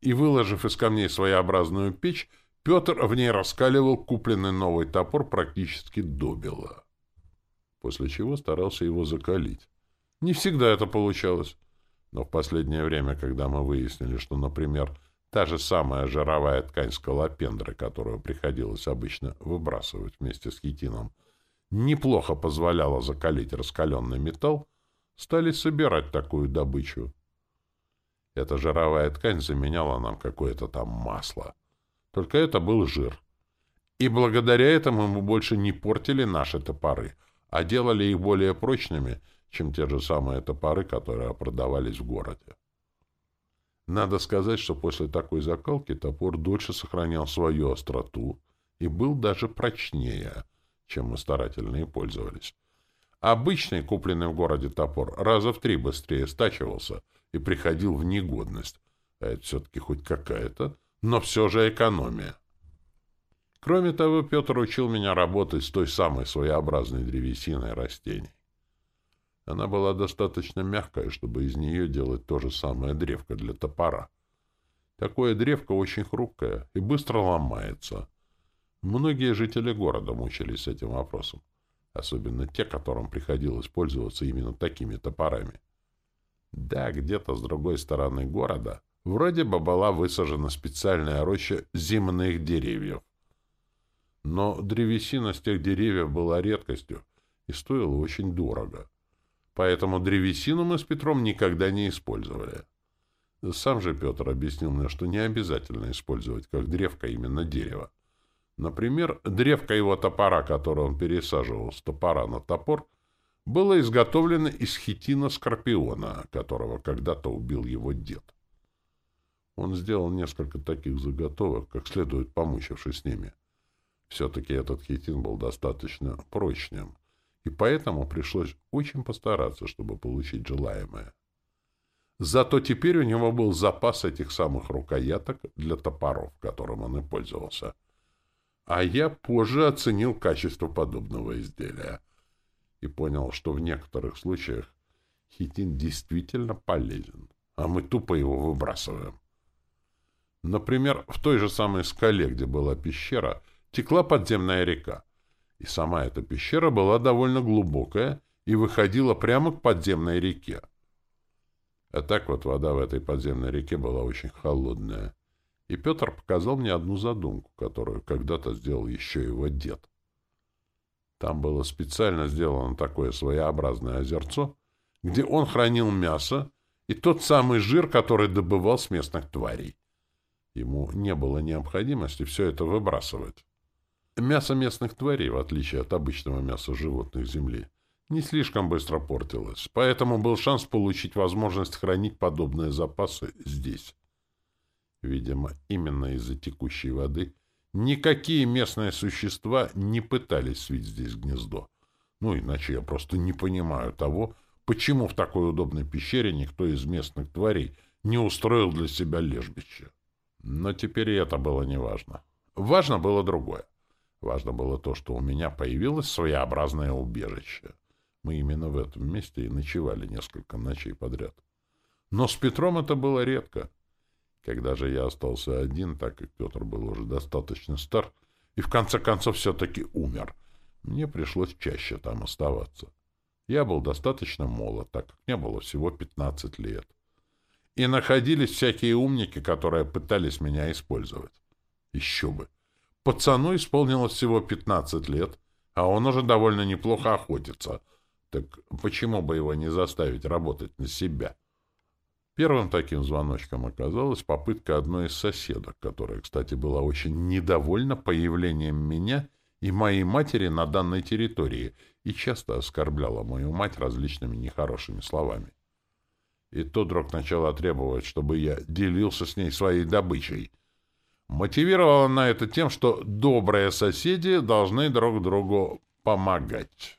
и, выложив из камней своеобразную печь, Петр в ней раскаливал купленный новый топор практически до бела. После чего старался его закалить. Не всегда это получалось. Но в последнее время, когда мы выяснили, что, например, та же самая жировая ткань скалопендры, которую приходилось обычно выбрасывать вместе с хитином, неплохо позволяла закалить раскаленный металл, стали собирать такую добычу. Эта жировая ткань заменяла нам какое-то там масло. Только это был жир. И благодаря этому мы больше не портили наши топоры, а делали их более прочными — чем те же самые топоры, которые продавались в городе. Надо сказать, что после такой закалки топор дольше сохранял свою остроту и был даже прочнее, чем мы старательно и пользовались. Обычный, купленный в городе топор, раза в три быстрее стачивался и приходил в негодность. А это все-таки хоть какая-то, но все же экономия. Кроме того, Петр учил меня работать с той самой своеобразной древесиной растений. Она была достаточно мягкая, чтобы из нее делать то же самое древко для топора. Такое древко очень хрупкое и быстро ломается. Многие жители города мучились с этим вопросом, особенно те, которым приходилось пользоваться именно такими топорами. Да, где-то с другой стороны города вроде бы была высажена специальная роща земных деревьев. Но древесина с тех деревьев была редкостью, и стоило очень дорого. Поэтому древесину мы с Петром никогда не использовали. Сам же Петр объяснил мне, что не обязательно использовать как древко именно дерево. Например, древко его топора, которое он пересаживал с топора на топор, было изготовлено из хитина скорпиона, которого когда-то убил его дед. Он сделал несколько таких заготовок, как следует помучившись с ними. Все-таки этот хитин был достаточно прочным, и поэтому пришлось очень постараться, чтобы получить желаемое. Зато теперь у него был запас этих самых рукояток для топоров, которым он и пользовался. А я позже оценил качество подобного изделия и понял, что в некоторых случаях хитин действительно полезен, а мы тупо его выбрасываем. Например, в той же самой скале, где была пещера, текла подземная река, и сама эта пещера была довольно глубокая и выходила прямо к подземной реке. А так вот вода в этой подземной реке была очень холодная. И Петр показал мне одну задумку, которую когда-то сделал еще его дед. Там было специально сделано такое своеобразное озерцо, где он хранил мясо и тот самый жир, который добывал с местных тварей. Ему не было необходимости все это выбрасывать. Мясо местных тварей, в отличие от обычного мяса животных Земли, не слишком быстро портилось, поэтому был шанс получить возможность хранить подобные запасы здесь. Видимо, именно из-за текущей воды никакие местные существа не пытались свить здесь гнездо. Ну, иначе я просто не понимаю того, почему в такой удобной пещере никто из местных тварей не устроил для себя лежбище. Но теперь и это было неважно. Важно было другое. Важно было то, что у меня появилось своеобразное убежище. Мы именно в этом месте и ночевали несколько ночей подряд. Но с Петром это было редко. Когда же я остался один, так как Петр был уже достаточно стар и в конце концов все-таки умер, мне пришлось чаще там оставаться. Я был достаточно молод, так как мне было всего 15 лет. И находились всякие умники, которые пытались меня использовать. Еще бы. Пацану исполнилось всего 15 лет, а он уже довольно неплохо охотится — так почему бы его не заставить работать на себя? Первым таким звоночком оказалась попытка одной из соседок, которая, кстати, была очень недовольна появлением меня и моей матери на данной территории и часто оскорбляла мою мать различными нехорошими словами. И тот вдруг начала требовать, чтобы я делился с ней своей добычей. Мотивировала она это тем, что добрые соседи должны друг другу помогать.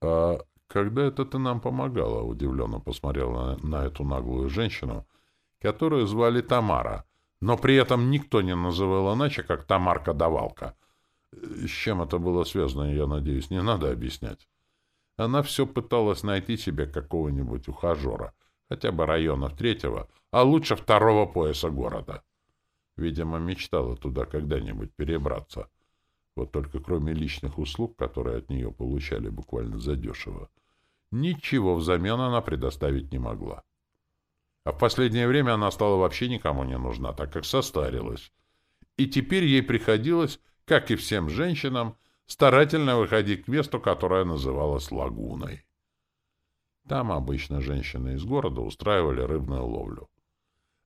«А когда это ты нам помогала?» — удивленно посмотрел на, на эту наглую женщину, которую звали Тамара, но при этом никто не называл иначе, как Тамарка-давалка. С чем это было связано, я надеюсь, не надо объяснять. Она все пыталась найти себе какого-нибудь ухажера, хотя бы районов третьего, а лучше второго пояса города. Видимо, мечтала туда когда-нибудь перебраться. Вот только кроме личных услуг, которые от нее получали буквально задешево, ничего взамен она предоставить не могла. А в последнее время она стала вообще никому не нужна, так как состарилась. И теперь ей приходилось, как и всем женщинам, старательно выходить к месту, которое называлось лагуной. Там обычно женщины из города устраивали рыбную ловлю.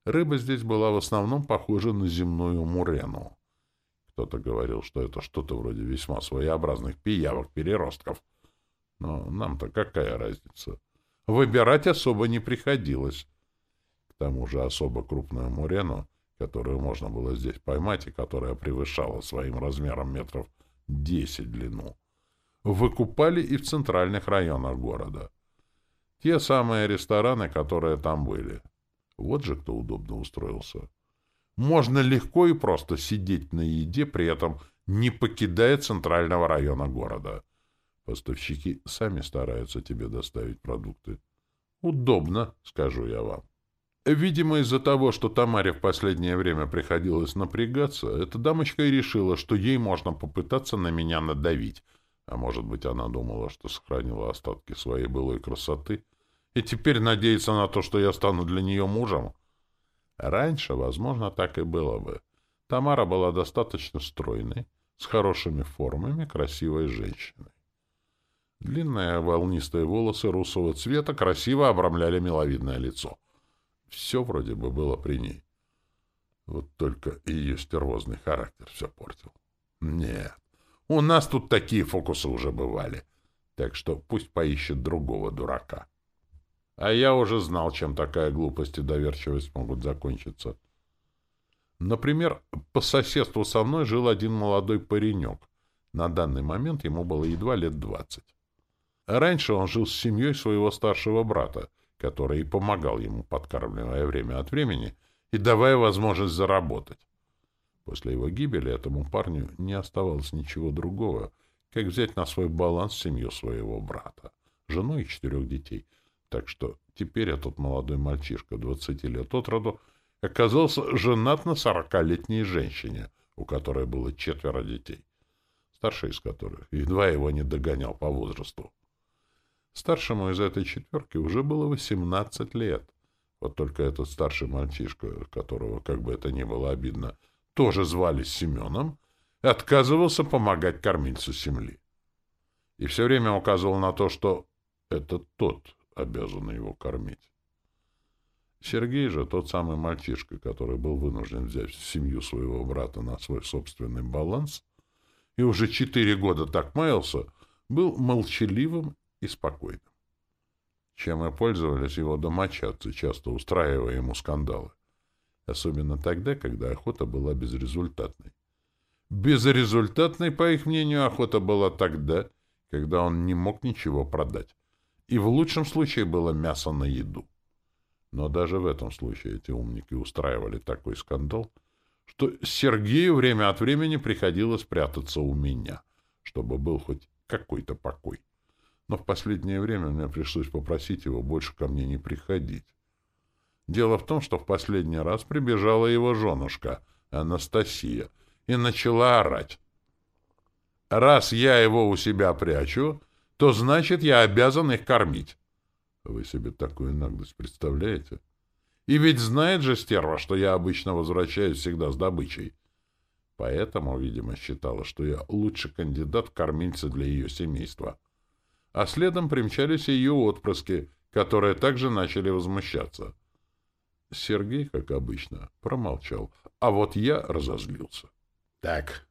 Рыба здесь была в основном похожа на земную мурену. Кто-то говорил, что это что-то вроде весьма своеобразных пиявок-переростков. Но нам-то какая разница? Выбирать особо не приходилось. К тому же особо крупную мурену, которую можно было здесь поймать и которая превышала своим размером метров десять длину, выкупали и в центральных районах города. Те самые рестораны, которые там были. Вот же кто удобно устроился. Можно легко и просто сидеть на еде, при этом не покидая центрального района города. Поставщики сами стараются тебе доставить продукты. Удобно, скажу я вам. Видимо, из-за того, что Тамаре в последнее время приходилось напрягаться, эта дамочка и решила, что ей можно попытаться на меня надавить. А может быть, она думала, что сохранила остатки своей былой красоты и теперь надеется на то, что я стану для нее мужем. Раньше, возможно, так и было бы. Тамара была достаточно стройной, с хорошими формами, красивой женщиной. Длинные волнистые волосы русого цвета красиво обрамляли миловидное лицо. Все вроде бы было при ней. Вот только ее стервозный характер все портил. Нет, у нас тут такие фокусы уже бывали. Так что пусть поищет другого дурака. А я уже знал, чем такая глупость и доверчивость могут закончиться. Например, по соседству со мной жил один молодой паренек. На данный момент ему было едва лет двадцать. Раньше он жил с семьей своего старшего брата, который и помогал ему, подкармливая время от времени и давая возможность заработать. После его гибели этому парню не оставалось ничего другого, как взять на свой баланс семью своего брата, жену и четырех детей. Так что теперь этот молодой мальчишка, двадцати лет от роду, оказался женат на сорокалетней женщине, у которой было четверо детей, старший из которых едва его не догонял по возрасту. Старшему из этой четверки уже было восемнадцать лет. Вот только этот старший мальчишка, которого, как бы это ни было обидно, тоже звали Семеном, отказывался помогать кормильцу земли. И все время указывал на то, что это тот обязан его кормить. Сергей же, тот самый мальчишка, который был вынужден взять семью своего брата на свой собственный баланс, и уже четыре года так маялся, был молчаливым и спокойным. Чем и пользовались его домочадцы, часто устраивая ему скандалы особенно тогда, когда охота была безрезультатной. Безрезультатной, по их мнению, охота была тогда, когда он не мог ничего продать. И в лучшем случае было мясо на еду. Но даже в этом случае эти умники устраивали такой скандал, что Сергею время от времени приходилось прятаться у меня, чтобы был хоть какой-то покой. Но в последнее время мне пришлось попросить его больше ко мне не приходить. Дело в том, что в последний раз прибежала его женушка, Анастасия, и начала орать. «Раз я его у себя прячу, то значит, я обязан их кормить». Вы себе такую наглость представляете? И ведь знает же стерва, что я обычно возвращаюсь всегда с добычей. Поэтому, видимо, считала, что я лучший кандидат в кормильца для ее семейства. А следом примчались и ее отпрыски, которые также начали возмущаться. Сергей, как обычно, промолчал, а вот я разозлился. — Так,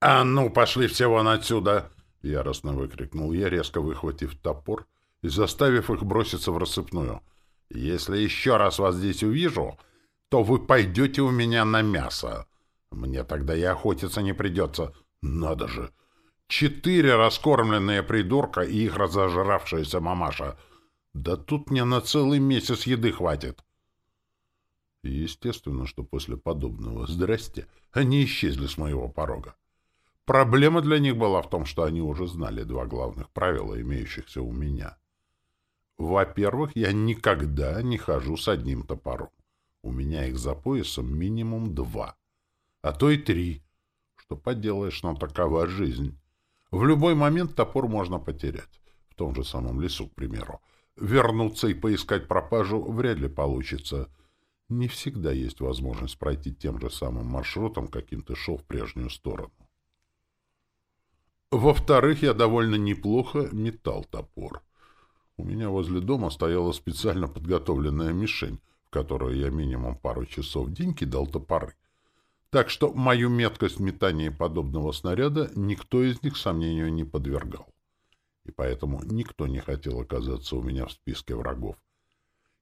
а ну, пошли все вон отсюда! — яростно выкрикнул я, резко выхватив топор и заставив их броситься в рассыпную. — Если еще раз вас здесь увижу, то вы пойдете у меня на мясо. Мне тогда и охотиться не придется. Надо же! Четыре раскормленные придурка и их разожравшаяся мамаша. Да тут мне на целый месяц еды хватит. Естественно, что после подобного «здрасте» они исчезли с моего порога. Проблема для них была в том, что они уже знали два главных правила, имеющихся у меня. Во-первых, я никогда не хожу с одним топором. У меня их за поясом минимум два, а то и три. Что поделаешь, но такова жизнь. В любой момент топор можно потерять. В том же самом лесу, к примеру. Вернуться и поискать пропажу вряд ли получится — не всегда есть возможность пройти тем же самым маршрутом, каким ты шел в прежнюю сторону. Во-вторых, я довольно неплохо метал топор. У меня возле дома стояла специально подготовленная мишень, в которую я минимум пару часов в день кидал топоры. Так что мою меткость метания подобного снаряда никто из них сомнению не подвергал. И поэтому никто не хотел оказаться у меня в списке врагов.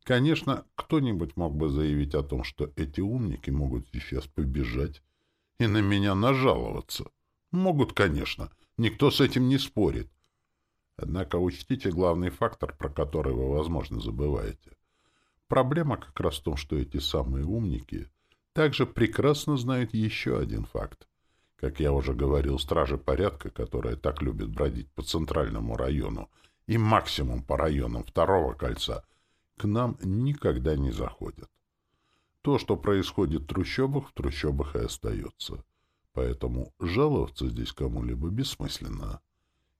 Конечно, кто-нибудь мог бы заявить о том, что эти умники могут сейчас побежать и на меня нажаловаться. Могут, конечно, никто с этим не спорит. Однако учтите главный фактор, про который вы, возможно, забываете. Проблема как раз в том, что эти самые умники также прекрасно знают еще один факт. Как я уже говорил, стражи порядка, которые так любят бродить по центральному району и максимум по районам второго кольца — к нам никогда не заходят. То, что происходит в трущобах, в трущобах и остается. Поэтому жаловаться здесь кому-либо бессмысленно.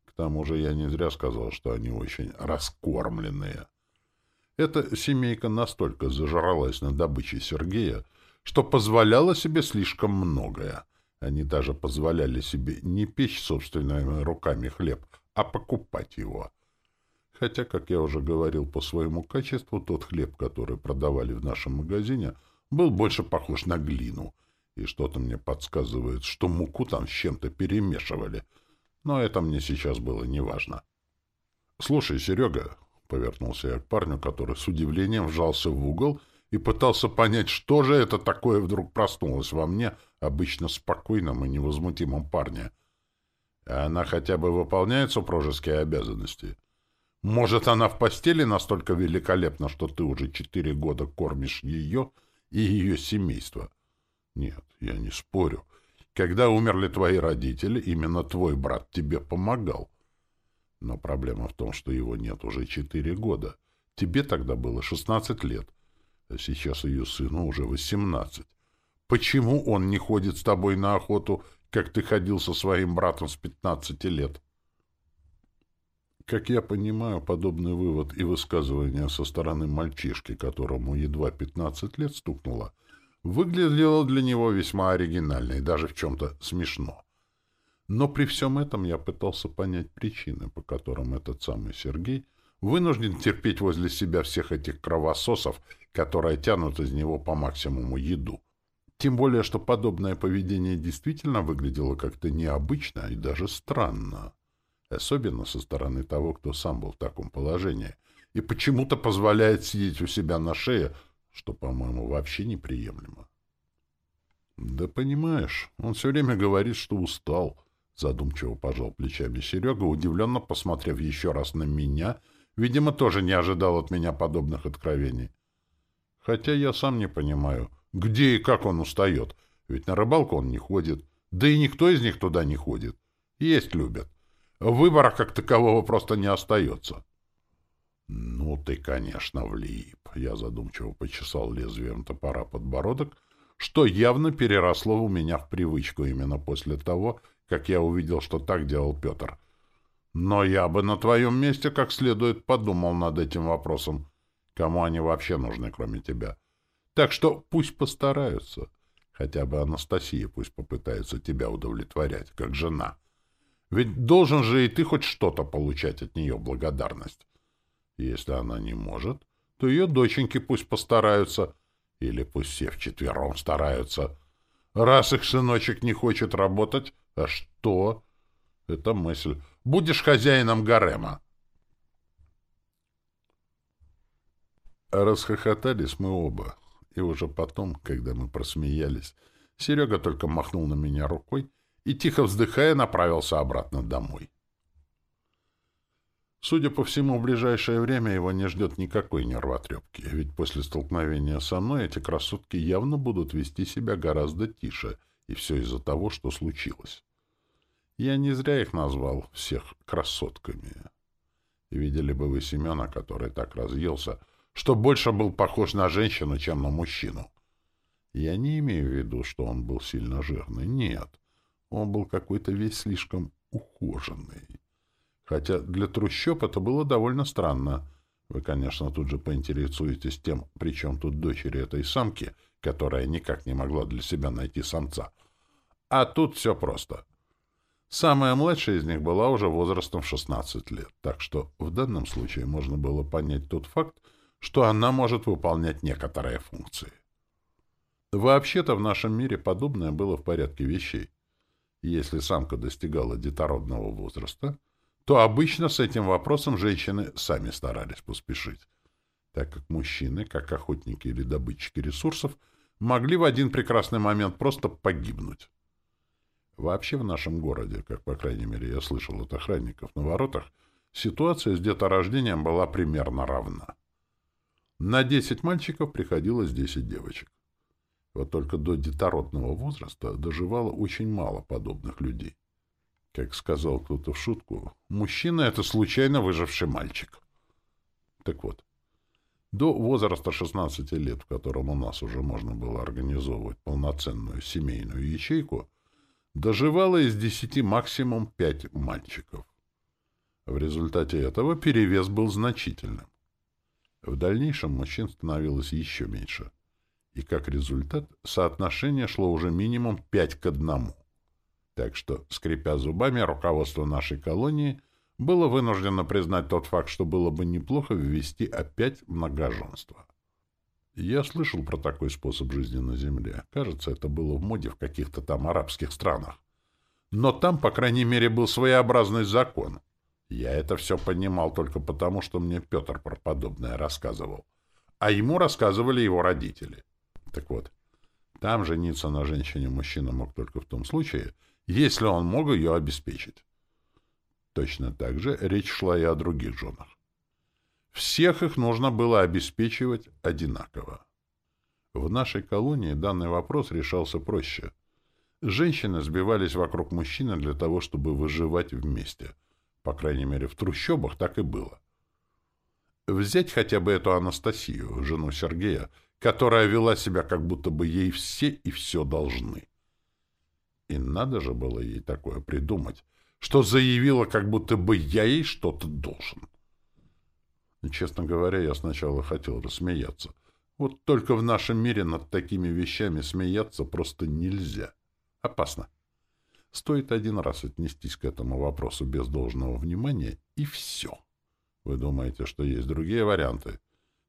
К тому же я не зря сказал, что они очень раскормленные. Эта семейка настолько зажралась на добыче Сергея, что позволяла себе слишком многое. Они даже позволяли себе не печь собственными руками хлеб, а покупать его. Хотя, как я уже говорил по своему качеству, тот хлеб, который продавали в нашем магазине, был больше похож на глину. И что-то мне подсказывает, что муку там с чем-то перемешивали. Но это мне сейчас было неважно. «Слушай, Серега», — повернулся я к парню, который с удивлением вжался в угол и пытался понять, что же это такое вдруг проснулось во мне, обычно спокойном и невозмутимом парне. А она хотя бы выполняет супружеские обязанности. Может, она в постели настолько великолепна, что ты уже четыре года кормишь ее и ее семейство? Нет, я не спорю. Когда умерли твои родители, именно твой брат тебе помогал. Но проблема в том, что его нет уже четыре года. Тебе тогда было шестнадцать лет, а сейчас ее сыну уже восемнадцать. Почему он не ходит с тобой на охоту, как ты ходил со своим братом с пятнадцати лет? Как я понимаю, подобный вывод и высказывание со стороны мальчишки, которому едва пятнадцать лет стукнуло, выглядело для него весьма оригинально и даже в чем-то смешно. Но при всем этом я пытался понять причины, по которым этот самый Сергей вынужден терпеть возле себя всех этих кровососов, которые тянут из него по максимуму еду. Тем более, что подобное поведение действительно выглядело как-то необычно и даже странно. Особенно со стороны того, кто сам был в таком положении и почему-то позволяет сидеть у себя на шее, что, по-моему, вообще неприемлемо. «Да понимаешь, он все время говорит, что устал», — задумчиво пожал плечами Серега, удивленно посмотрев еще раз на меня, видимо, тоже не ожидал от меня подобных откровений. Хотя я сам не понимаю, где и как он устает, ведь на рыбалку он не ходит, да и никто из них туда не ходит. Есть любят. Выбора как такового просто не остается. — Ну ты, конечно, влип. Я задумчиво почесал лезвием топора подбородок, что явно переросло у меня в привычку именно после того, как я увидел, что так делал Петр. Но я бы на твоем месте как следует подумал над этим вопросом. Кому они вообще нужны, кроме тебя? Так что пусть постараются. Хотя бы Анастасия пусть попытается тебя удовлетворять, как жена. Ведь должен же и ты хоть что-то получать от нее благодарность. Если она не может, то ее доченьки пусть постараются, или пусть все вчетвером стараются. Раз их сыночек не хочет работать, а что? Это мысль. Будешь хозяином гарема. Расхохотались мы оба. И уже потом, когда мы просмеялись, Серега только махнул на меня рукой и, тихо вздыхая, направился обратно домой. Судя по всему, в ближайшее время его не ждет никакой нервотрепки, ведь после столкновения со мной эти красотки явно будут вести себя гораздо тише, и все из-за того, что случилось. Я не зря их назвал всех красотками. Видели бы вы Семена, который так разъелся, что больше был похож на женщину, чем на мужчину. Я не имею в виду, что он был сильно жирный, нет. Он был какой-то весь слишком ухоженный. Хотя для трущоб это было довольно странно. Вы, конечно, тут же поинтересуетесь тем, при чем тут дочери этой самки, которая никак не могла для себя найти самца. А тут все просто. Самая младшая из них была уже возрастом в 16 лет, так что в данном случае можно было понять тот факт, что она может выполнять некоторые функции. Вообще-то в нашем мире подобное было в порядке вещей. Если самка достигала детородного возраста, то обычно с этим вопросом женщины сами старались поспешить, так как мужчины, как охотники или добытчики ресурсов, могли в один прекрасный момент просто погибнуть. Вообще в нашем городе, как, по крайней мере, я слышал от охранников на воротах, ситуация с деторождением была примерно равна. На 10 мальчиков приходилось 10 девочек. Вот только до детородного возраста доживало очень мало подобных людей. Как сказал кто-то в шутку, мужчина — это случайно выживший мальчик. Так вот, до возраста 16 лет, в котором у нас уже можно было организовывать полноценную семейную ячейку, доживало из 10 максимум 5 мальчиков. В результате этого перевес был значительным. В дальнейшем мужчин становилось еще меньше — и как результат соотношение шло уже минимум 5 к 1. Так что, скрипя зубами, руководство нашей колонии было вынуждено признать тот факт, что было бы неплохо ввести опять многоженство. Я слышал про такой способ жизни на Земле. Кажется, это было в моде в каких-то там арабских странах. Но там, по крайней мере, был своеобразный закон. Я это все понимал только потому, что мне Петр про подобное рассказывал. А ему рассказывали его родители. Так вот, там жениться на женщине мужчина мог только в том случае, если он мог ее обеспечить. Точно так же речь шла и о других женах. Всех их нужно было обеспечивать одинаково. В нашей колонии данный вопрос решался проще. Женщины сбивались вокруг мужчины для того, чтобы выживать вместе. По крайней мере, в трущобах так и было. Взять хотя бы эту Анастасию, жену Сергея, которая вела себя, как будто бы ей все и все должны. И надо же было ей такое придумать, что заявила, как будто бы я ей что-то должен. Честно говоря, я сначала хотел рассмеяться. Вот только в нашем мире над такими вещами смеяться просто нельзя. Опасно. Стоит один раз отнестись к этому вопросу без должного внимания, и все. Вы думаете, что есть другие варианты?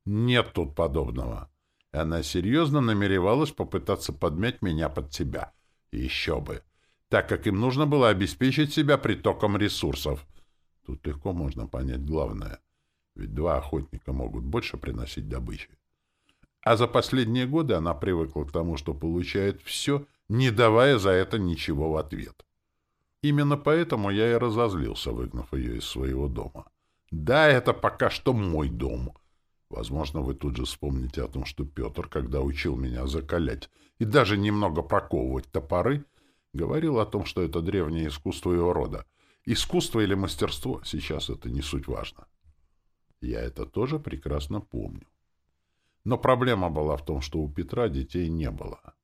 Нет тут подобного. Она серьезно намеревалась попытаться подмять меня под себя. Еще бы. Так как им нужно было обеспечить себя притоком ресурсов. Тут легко можно понять главное. Ведь два охотника могут больше приносить добычи. А за последние годы она привыкла к тому, что получает все, не давая за это ничего в ответ. Именно поэтому я и разозлился, выгнав ее из своего дома. Да, это пока что мой дом. Возможно, вы тут же вспомните о том, что Петр, когда учил меня закалять и даже немного проковывать топоры, говорил о том, что это древнее искусство его рода. Искусство или мастерство, сейчас это не суть важно. Я это тоже прекрасно помню. Но проблема была в том, что у Петра детей не было.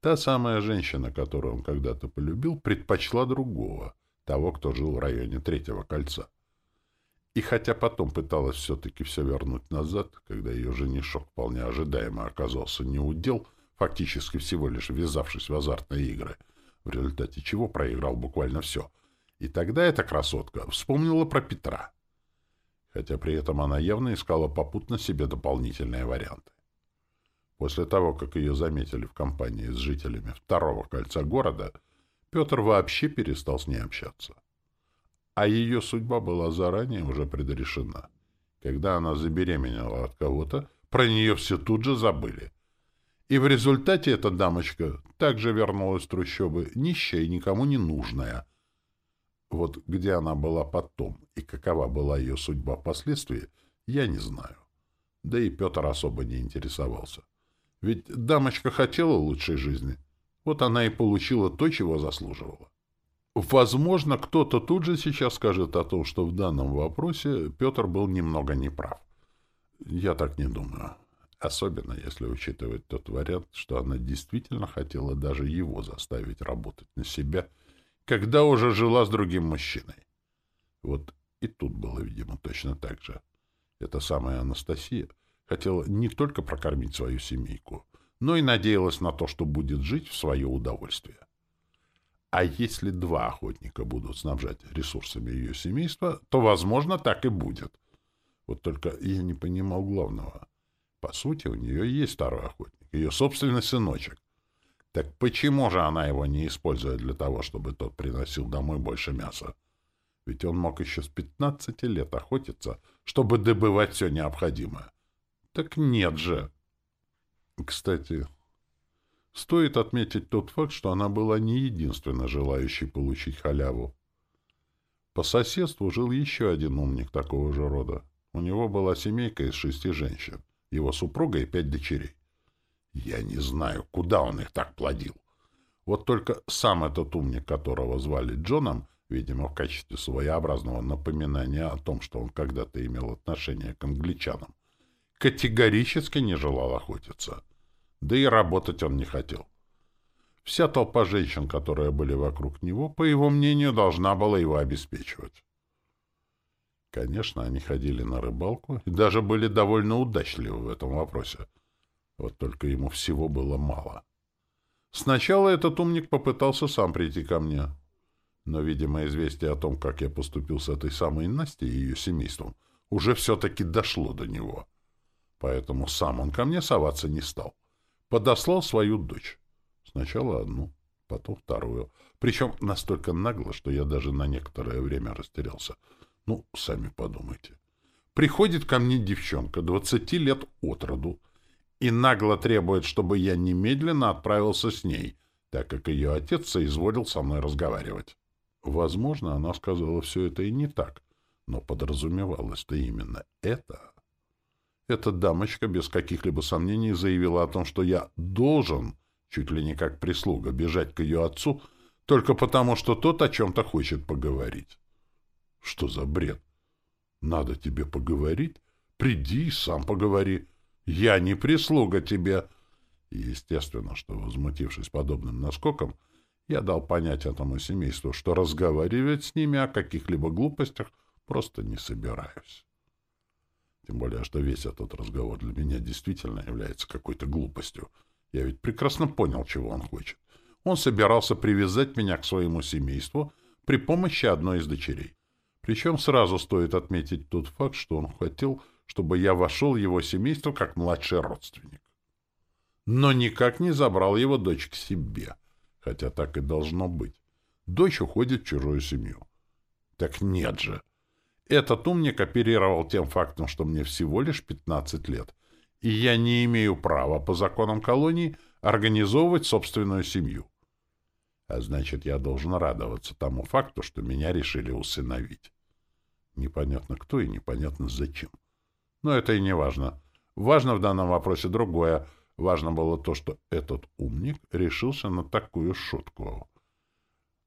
Та самая женщина, которую он когда-то полюбил, предпочла другого, того, кто жил в районе Третьего кольца. И хотя потом пыталась все-таки все вернуть назад, когда ее женишок вполне ожидаемо оказался неудел, фактически всего лишь ввязавшись в азартные игры, в результате чего проиграл буквально все. И тогда эта красотка вспомнила про Петра. Хотя при этом она явно искала попутно себе дополнительные варианты. После того, как ее заметили в компании с жителями второго кольца города, Петр вообще перестал с ней общаться а ее судьба была заранее уже предрешена. Когда она забеременела от кого-то, про нее все тут же забыли. И в результате эта дамочка также вернулась в трущобы, нищая и никому не нужная. Вот где она была потом и какова была ее судьба впоследствии, я не знаю. Да и Петр особо не интересовался. Ведь дамочка хотела лучшей жизни. Вот она и получила то, чего заслуживала. Возможно, кто-то тут же сейчас скажет о том, что в данном вопросе Петр был немного неправ. Я так не думаю. Особенно, если учитывать тот вариант, что она действительно хотела даже его заставить работать на себя, когда уже жила с другим мужчиной. Вот и тут было, видимо, точно так же. Эта самая Анастасия хотела не только прокормить свою семейку, но и надеялась на то, что будет жить в свое удовольствие. А если два охотника будут снабжать ресурсами ее семейства, то, возможно, так и будет. Вот только я не понимал главного. По сути, у нее есть второй охотник, ее собственный сыночек. Так почему же она его не использует для того, чтобы тот приносил домой больше мяса? Ведь он мог еще с пятнадцати лет охотиться, чтобы добывать все необходимое. Так нет же. Кстати, Стоит отметить тот факт, что она была не единственной желающей получить халяву. По соседству жил еще один умник такого же рода. У него была семейка из шести женщин, его супруга и пять дочерей. Я не знаю, куда он их так плодил. Вот только сам этот умник, которого звали Джоном, видимо, в качестве своеобразного напоминания о том, что он когда-то имел отношение к англичанам, категорически не желал охотиться. Да и работать он не хотел. Вся толпа женщин, которые были вокруг него, по его мнению, должна была его обеспечивать. Конечно, они ходили на рыбалку и даже были довольно удачливы в этом вопросе. Вот только ему всего было мало. Сначала этот умник попытался сам прийти ко мне. Но, видимо, известие о том, как я поступил с этой самой Настей и ее семейством, уже все-таки дошло до него. Поэтому сам он ко мне соваться не стал. Подослал свою дочь. Сначала одну, потом вторую. Причем настолько нагло, что я даже на некоторое время растерялся. Ну, сами подумайте. Приходит ко мне девчонка, двадцати лет от роду, и нагло требует, чтобы я немедленно отправился с ней, так как ее отец соизволил со мной разговаривать. Возможно, она сказала все это и не так, но подразумевалось-то именно это. Эта дамочка без каких-либо сомнений заявила о том, что я должен, чуть ли не как прислуга, бежать к ее отцу, только потому, что тот о чем-то хочет поговорить. Что за бред? Надо тебе поговорить? Приди и сам поговори. Я не прислуга тебе. Естественно, что, возмутившись подобным наскоком, я дал понять этому семейству, что разговаривать с ними о каких-либо глупостях просто не собираюсь. Тем более, что весь этот разговор для меня действительно является какой-то глупостью. Я ведь прекрасно понял, чего он хочет. Он собирался привязать меня к своему семейству при помощи одной из дочерей. Причем сразу стоит отметить тот факт, что он хотел, чтобы я вошел в его семейство как младший родственник. Но никак не забрал его дочь к себе — хотя так и должно быть. Дочь уходит в чужую семью. Так нет же. Этот умник оперировал тем фактом, что мне всего лишь 15 лет, и я не имею права по законам колонии организовывать собственную семью. А значит, я должен радоваться тому факту, что меня решили усыновить. Непонятно кто и непонятно зачем. Но это и не важно. Важно в данном вопросе другое — Важно было то, что этот умник решился на такую шутку.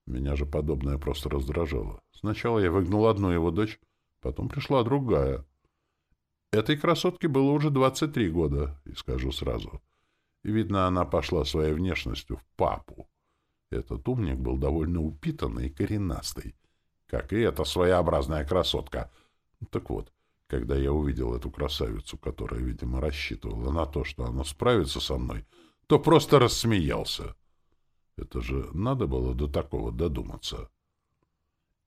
Меня же подобное просто раздражало. Сначала я выгнал одну его дочь, потом пришла другая. Этой красотке было уже 23 года, и скажу сразу. Видно, она пошла своей внешностью в папу. Этот умник был довольно упитанный и коренастый, как и эта своеобразная красотка. Так вот, когда я увидел эту красавицу, которая, видимо, рассчитывала на то, что она справится со мной, то просто рассмеялся. Это же надо было до такого додуматься.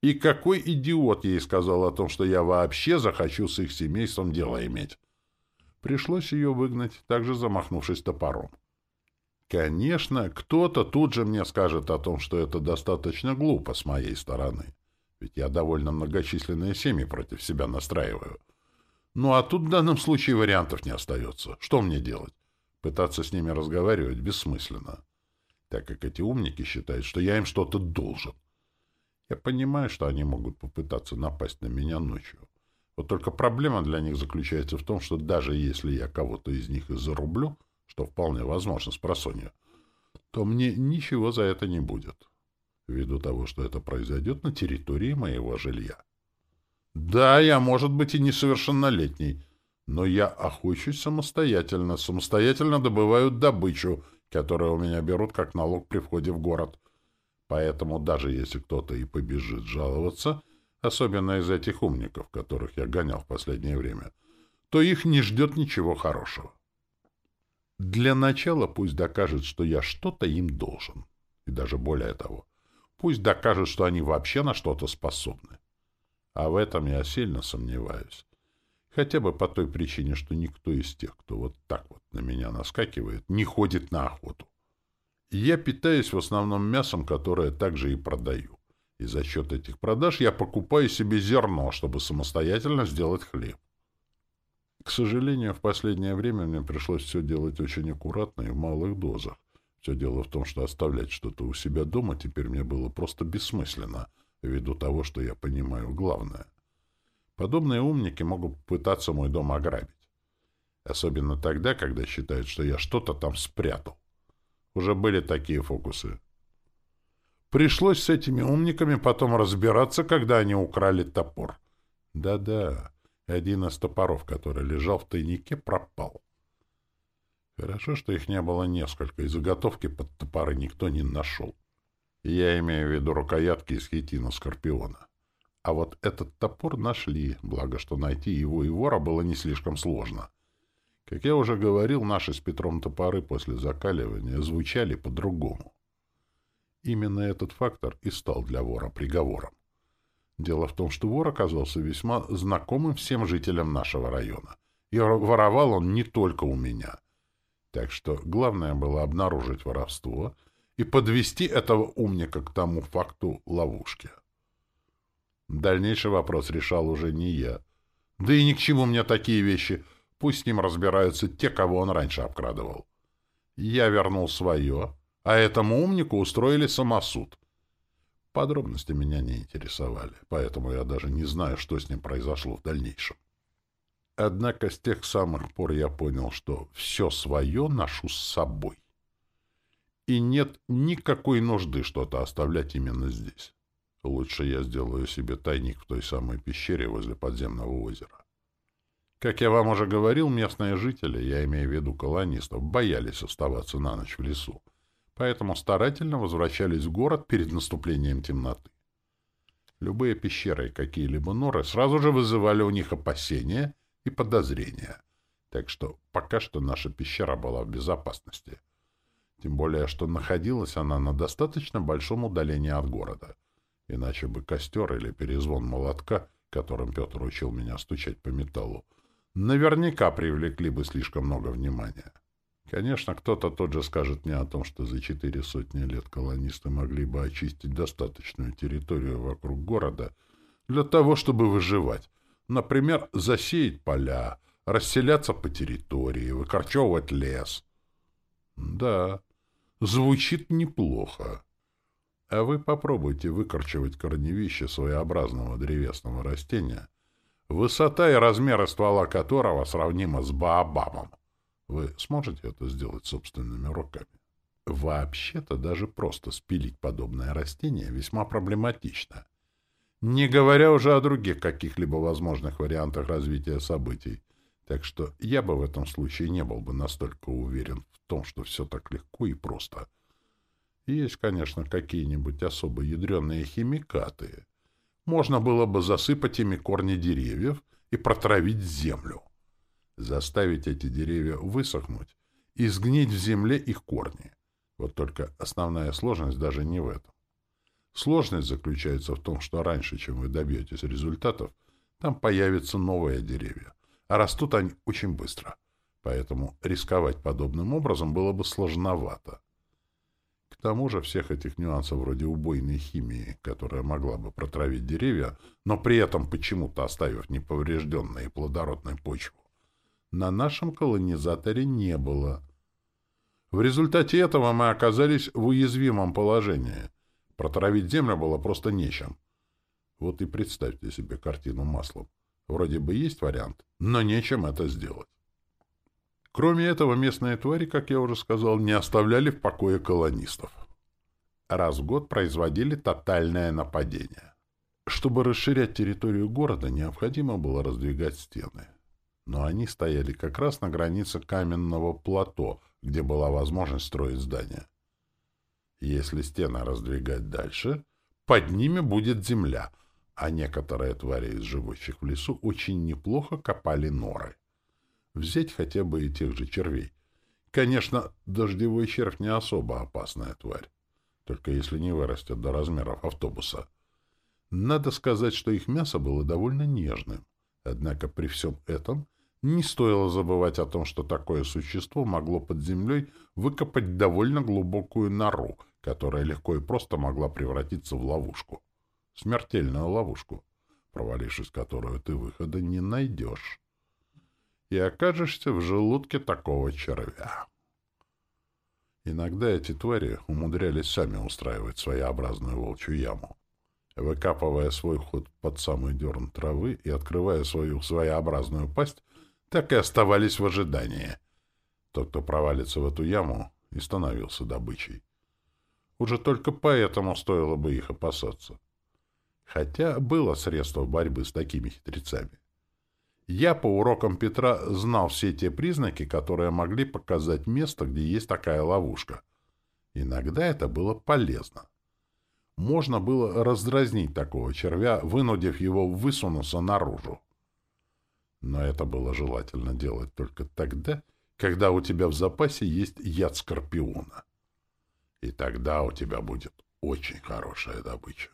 И какой идиот ей сказал о том, что я вообще захочу с их семейством дело иметь? Пришлось ее выгнать, также замахнувшись топором. Конечно, кто-то тут же мне скажет о том, что это достаточно глупо с моей стороны. Ведь я довольно многочисленные семьи против себя настраиваю. Ну, а тут в данном случае вариантов не остается. Что мне делать? Пытаться с ними разговаривать бессмысленно, так как эти умники считают, что я им что-то должен. Я понимаю, что они могут попытаться напасть на меня ночью. Вот только проблема для них заключается в том, что даже если я кого-то из них и зарублю, что вполне возможно с просонья, то мне ничего за это не будет, ввиду того, что это произойдет на территории моего жилья. Да, я, может быть, и несовершеннолетний, но я охочусь самостоятельно, самостоятельно добываю добычу, которую у меня берут как налог при входе в город. Поэтому даже если кто-то и побежит жаловаться, особенно из этих умников, которых я гонял в последнее время, то их не ждет ничего хорошего. Для начала пусть докажет, что я что-то им должен. И даже более того, пусть докажет, что они вообще на что-то способны. А в этом я сильно сомневаюсь. Хотя бы по той причине, что никто из тех, кто вот так вот на меня наскакивает, не ходит на охоту. Я питаюсь в основном мясом, которое также и продаю. И за счет этих продаж я покупаю себе зерно, чтобы самостоятельно сделать хлеб. К сожалению, в последнее время мне пришлось все делать очень аккуратно и в малых дозах. Все дело в том, что оставлять что-то у себя дома теперь мне было просто бессмысленно — ввиду того, что я понимаю главное. Подобные умники могут пытаться мой дом ограбить. Особенно тогда, когда считают, что я что-то там спрятал. Уже были такие фокусы. Пришлось с этими умниками потом разбираться, когда они украли топор. Да-да, один из топоров, который лежал в тайнике, пропал. Хорошо, что их не было несколько, и заготовки под топоры никто не нашел. Я имею в виду рукоятки из хитина Скорпиона. А вот этот топор нашли, благо что найти его и вора было не слишком сложно. Как я уже говорил, наши с Петром топоры после закаливания звучали по-другому. Именно этот фактор и стал для вора приговором. Дело в том, что вор оказался весьма знакомым всем жителям нашего района. И воровал он не только у меня. Так что главное было обнаружить воровство и подвести этого умника к тому факту ловушки. Дальнейший вопрос решал уже не я. Да и ни к чему мне такие вещи. Пусть с ним разбираются те, кого он раньше обкрадывал. Я вернул свое, а этому умнику устроили самосуд. Подробности меня не интересовали, поэтому я даже не знаю, что с ним произошло в дальнейшем. Однако с тех самых пор я понял, что все свое ношу с собой. И нет никакой нужды что-то оставлять именно здесь. Лучше я сделаю себе тайник в той самой пещере возле подземного озера. Как я вам уже говорил, местные жители, я имею в виду колонистов, боялись оставаться на ночь в лесу, поэтому старательно возвращались в город перед наступлением темноты. Любые пещеры и какие-либо норы сразу же вызывали у них опасения и подозрения, так что пока что наша пещера была в безопасности. Тем более, что находилась она на достаточно большом удалении от города, иначе бы костер или перезвон молотка, которым Петр учил меня стучать по металлу, наверняка привлекли бы слишком много внимания. Конечно, кто-то тот же скажет мне о том, что за четыре сотни лет колонисты могли бы очистить достаточную территорию вокруг города для того, чтобы выживать. Например, засеять поля, расселяться по территории, выкорчевывать лес. Да, звучит неплохо. А вы попробуйте выкорчевать корневище своеобразного древесного растения — высота и размеры ствола которого сравнима с Баобабом. Вы сможете это сделать собственными руками? Вообще-то даже просто спилить подобное растение весьма проблематично. Не говоря уже о других каких-либо возможных вариантах развития событий. Так что я бы в этом случае не был бы настолько уверен в том, что все так легко и просто. Есть, конечно, какие-нибудь особо ядреные химикаты, можно было бы засыпать ими корни деревьев и протравить землю. Заставить эти деревья высохнуть и сгнить в земле их корни. Вот только основная сложность даже не в этом. Сложность заключается в том, что раньше, чем вы добьетесь результатов, там появятся новые деревья, а растут они очень быстро. Поэтому рисковать подобным образом было бы сложновато. К тому же всех этих нюансов вроде убойной химии, которая могла бы протравить деревья, но при этом почему-то оставив неповрежденной и плодородной почву, на нашем колонизаторе не было. В результате этого мы оказались в уязвимом положении. Протравить землю было просто нечем. Вот и представьте себе картину маслом. Вроде бы есть вариант, но нечем это сделать. Кроме этого, местные твари, как я уже сказал, не оставляли в покое колонистов. Раз в год производили тотальное нападение. Чтобы расширять территорию города, необходимо было раздвигать стены. Но они стояли как раз на границе каменного плато, где была возможность строить здания. Если стены раздвигать дальше, под ними будет земля, а некоторые твари из живущих в лесу очень неплохо копали норы. Взять хотя бы и тех же червей. Конечно, дождевой червь не особо опасная тварь, только если не вырастет до размеров автобуса. Надо сказать, что их мясо было довольно нежным. Однако при всем этом не стоило забывать о том, что такое существо могло под землей выкопать довольно глубокую нору, которая легко и просто могла превратиться в ловушку. Смертельную ловушку, провалившись которую ты выхода не найдешь и окажешься в желудке такого червя. Иногда эти твари умудрялись сами устраивать своеобразную волчью яму, выкапывая свой ход под самый дерн травы и открывая свою своеобразную пасть, так и оставались в ожидании. Тот, кто провалится в эту яму, и становился добычей. Уже только поэтому стоило бы их опасаться. Хотя было средство борьбы с такими хитрецами. Я по урокам Петра знал все те признаки, которые могли показать место, где есть такая ловушка. Иногда это было полезно. Можно было раздразнить такого червя, вынудив его высунуться наружу. Но это было желательно делать только тогда, когда у тебя в запасе есть яд скорпиона. И тогда у тебя будет очень хорошая добыча.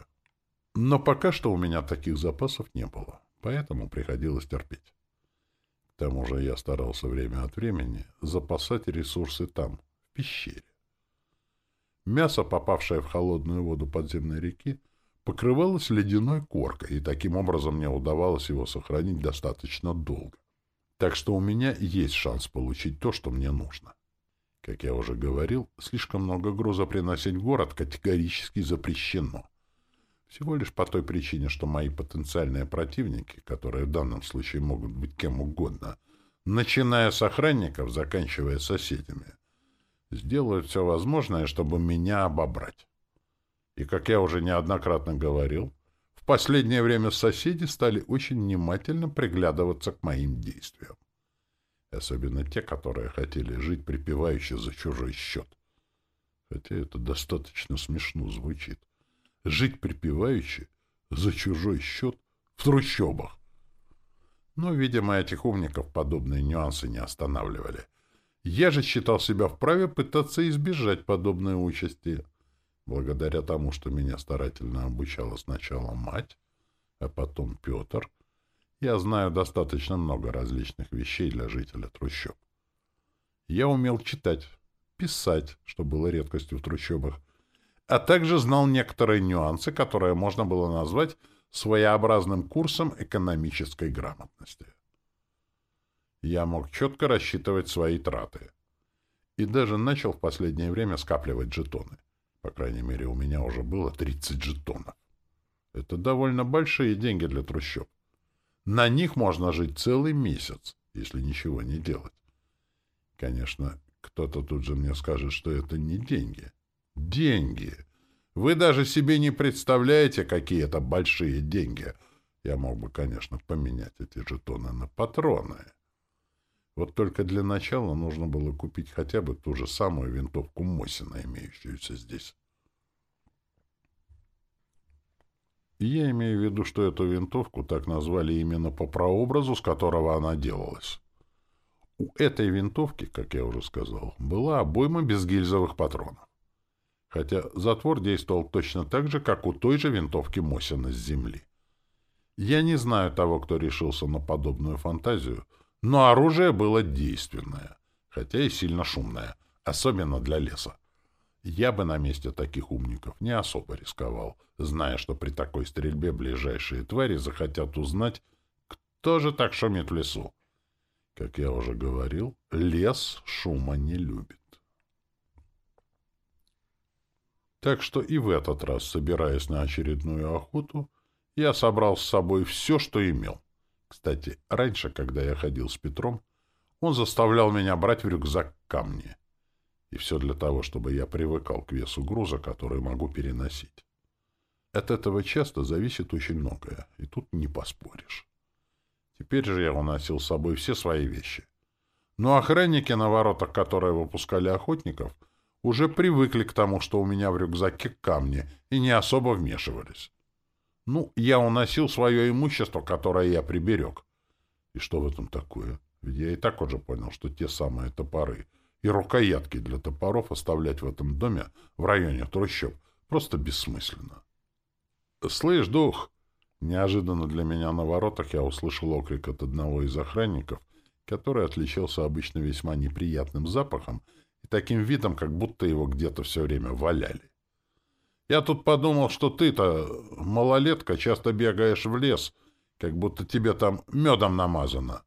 Но пока что у меня таких запасов не было, поэтому приходилось терпеть. К тому же я старался время от времени запасать ресурсы там, в пещере. Мясо, попавшее в холодную воду подземной реки, покрывалось ледяной коркой, и таким образом мне удавалось его сохранить достаточно долго. Так что у меня есть шанс получить то, что мне нужно. Как я уже говорил, слишком много груза приносить в город категорически запрещено. Всего лишь по той причине, что мои потенциальные противники, которые в данном случае могут быть кем угодно, начиная с охранников, заканчивая соседями, сделают все возможное, чтобы меня обобрать. И, как я уже неоднократно говорил, в последнее время соседи стали очень внимательно приглядываться к моим действиям. Особенно те, которые хотели жить припевающе за чужой счет. Хотя это достаточно смешно звучит. Жить припевающе за чужой счет в трущобах. Но, видимо, этих умников подобные нюансы не останавливали. Я же считал себя вправе пытаться избежать подобной участи. Благодаря тому, что меня старательно обучала сначала мать, а потом Петр — я знаю достаточно много различных вещей для жителя трущоб. Я умел читать, писать, что было редкостью в трущобах, а также знал некоторые нюансы, которые можно было назвать своеобразным курсом экономической грамотности. Я мог четко рассчитывать свои траты. И даже начал в последнее время скапливать жетоны. По крайней мере, у меня уже было 30 жетонов. Это довольно большие деньги для трущоб. На них можно жить целый месяц, если ничего не делать. Конечно, кто-то тут же мне скажет, что это не деньги. Деньги! Вы даже себе не представляете, какие это большие деньги. Я мог бы, конечно, поменять эти жетоны на патроны. Вот только для начала нужно было купить хотя бы ту же самую винтовку Мосина, имеющуюся здесь. Я имею в виду, что эту винтовку так назвали именно по прообразу, с которого она делалась. У этой винтовки, как я уже сказал, была обойма без гильзовых патронов. Хотя затвор действовал точно так же, как у той же винтовки Мосина с земли. Я не знаю того, кто решился на подобную фантазию, но оружие было действенное, хотя и сильно шумное, особенно для леса. Я бы на месте таких умников не особо рисковал, зная, что при такой стрельбе ближайшие твари захотят узнать, кто же так шумит в лесу. Как я уже говорил, лес шума не любит. Так что и в этот раз, собираясь на очередную охоту, я собрал с собой все, что имел. Кстати, раньше, когда я ходил с Петром, он заставлял меня брать в рюкзак камни. И все для того, чтобы я привыкал к весу груза, который могу переносить. От этого часто зависит очень многое, и тут не поспоришь. Теперь же я уносил с собой все свои вещи. Но охранники на воротах, которые выпускали охотников, уже привыкли к тому, что у меня в рюкзаке камни, и не особо вмешивались. Ну, я уносил свое имущество, которое я приберег. И что в этом такое? Ведь я и так уже понял, что те самые топоры — и рукоятки для топоров оставлять в этом доме в районе трущоб просто бессмысленно. «Слышь, дух!» Неожиданно для меня на воротах я услышал окрик от одного из охранников, который отличался обычно весьма неприятным запахом и таким видом, как будто его где-то все время валяли. «Я тут подумал, что ты-то, малолетка, часто бегаешь в лес, как будто тебе там медом намазано.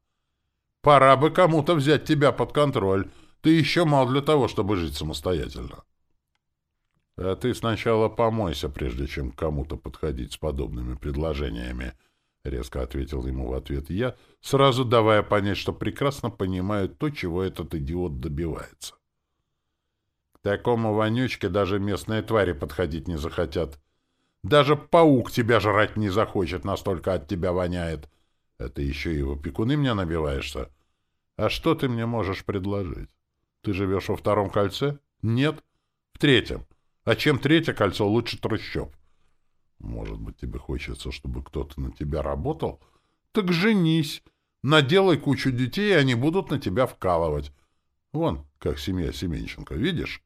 Пора бы кому-то взять тебя под контроль, ты еще мал для того, чтобы жить самостоятельно. А ты сначала помойся, прежде чем кому-то подходить с подобными предложениями, — резко ответил ему в ответ я, сразу давая понять, что прекрасно понимаю то, чего этот идиот добивается. К такому вонючке даже местные твари подходить не захотят. Даже паук тебя жрать не захочет, настолько от тебя воняет. Это еще и в опекуны мне набиваешься. А что ты мне можешь предложить? Ты живешь во втором кольце? Нет. В третьем. А чем третье кольцо лучше трущоб? Может быть, тебе хочется, чтобы кто-то на тебя работал? Так женись. Наделай кучу детей, и они будут на тебя вкалывать. Вон, как семья Семенченко, видишь?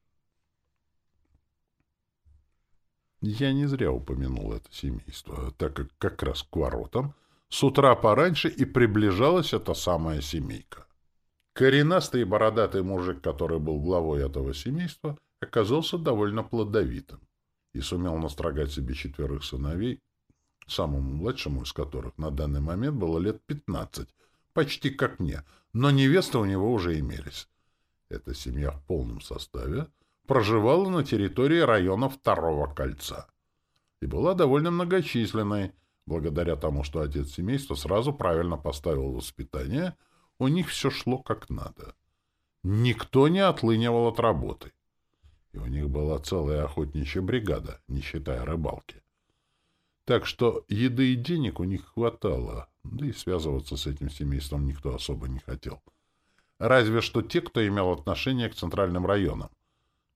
Я не зря упомянул это семейство, так как как раз к воротам с утра пораньше и приближалась эта самая семейка. Коренастый и бородатый мужик, который был главой этого семейства, оказался довольно плодовитым и сумел настрогать себе четверых сыновей, самому младшему из которых на данный момент было лет пятнадцать, почти как мне, но невесты у него уже имелись. Эта семья в полном составе проживала на территории района Второго кольца и была довольно многочисленной, благодаря тому, что отец семейства сразу правильно поставил воспитание, у них все шло как надо. Никто не отлынивал от работы. И у них была целая охотничья бригада, не считая рыбалки. Так что еды и денег у них хватало, да и связываться с этим семейством никто особо не хотел. Разве что те, кто имел отношение к центральным районам.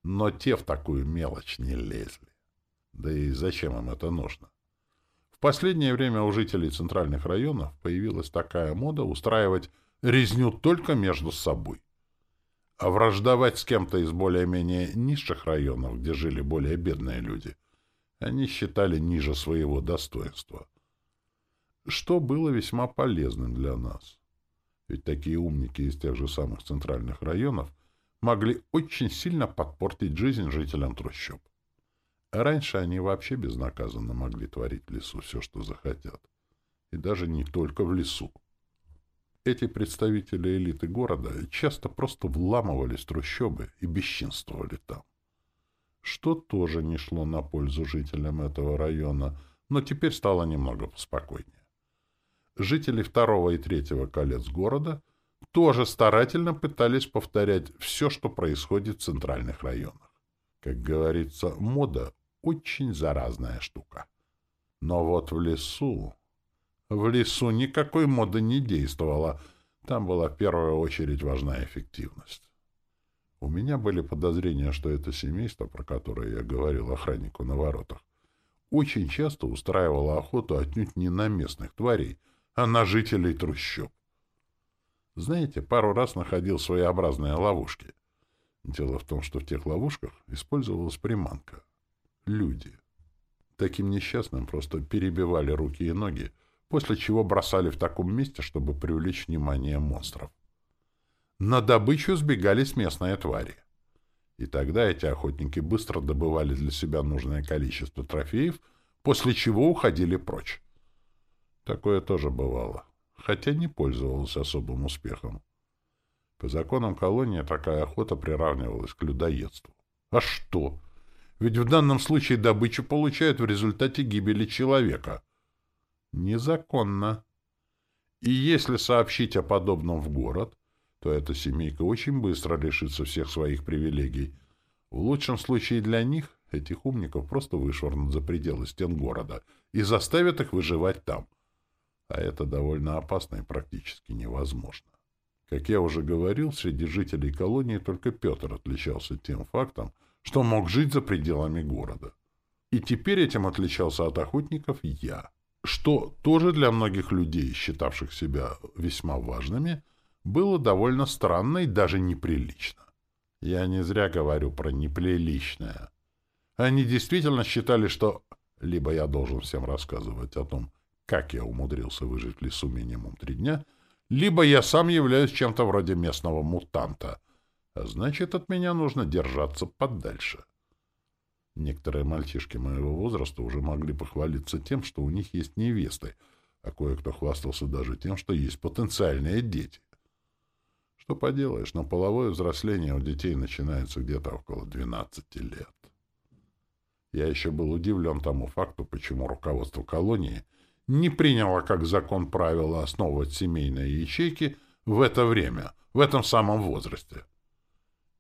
Но те в такую мелочь не лезли. Да и зачем им это нужно? В последнее время у жителей центральных районов появилась такая мода устраивать резню только между собой. А враждовать с кем-то из более-менее низших районов, где жили более бедные люди, они считали ниже своего достоинства. Что было весьма полезным для нас. Ведь такие умники из тех же самых центральных районов могли очень сильно подпортить жизнь жителям трущоб. Раньше они вообще безнаказанно могли творить в лесу все, что захотят. И даже не только в лесу. Эти представители элиты города часто просто вламывались в трущобы и бесчинствовали там. Что тоже не шло на пользу жителям этого района, но теперь стало немного поспокойнее. Жители второго и третьего колец города тоже старательно пытались повторять все, что происходит в центральных районах. Как говорится, мода — очень заразная штука. Но вот в лесу в лесу никакой моды не действовало. Там была в первую очередь важна эффективность. У меня были подозрения, что это семейство, про которое я говорил охраннику на воротах, очень часто устраивало охоту отнюдь не на местных тварей, а на жителей трущоб. Знаете, пару раз находил своеобразные ловушки. Дело в том, что в тех ловушках использовалась приманка. Люди. Таким несчастным просто перебивали руки и ноги, после чего бросали в таком месте, чтобы привлечь внимание монстров. На добычу сбегались местные твари. И тогда эти охотники быстро добывали для себя нужное количество трофеев, после чего уходили прочь. Такое тоже бывало, хотя не пользовался особым успехом. По законам колонии такая охота приравнивалась к людоедству. А что? Ведь в данном случае добычу получают в результате гибели человека — Незаконно. И если сообщить о подобном в город, то эта семейка очень быстро лишится всех своих привилегий. В лучшем случае для них этих умников просто вышвырнут за пределы стен города и заставят их выживать там. А это довольно опасно и практически невозможно. Как я уже говорил, среди жителей колонии только Петр отличался тем фактом, что мог жить за пределами города. И теперь этим отличался от охотников я что тоже для многих людей, считавших себя весьма важными, было довольно странно и даже неприлично. Я не зря говорю про неприличное. Они действительно считали, что либо я должен всем рассказывать о том, как я умудрился выжить в лесу минимум три дня, либо я сам являюсь чем-то вроде местного мутанта, а значит, от меня нужно держаться подальше. Некоторые мальчишки моего возраста уже могли похвалиться тем, что у них есть невесты, а кое-кто хвастался даже тем, что есть потенциальные дети. Что поделаешь, но половое взросление у детей начинается где-то около 12 лет. Я еще был удивлен тому факту, почему руководство колонии не приняло как закон правила основывать семейные ячейки в это время, в этом самом возрасте.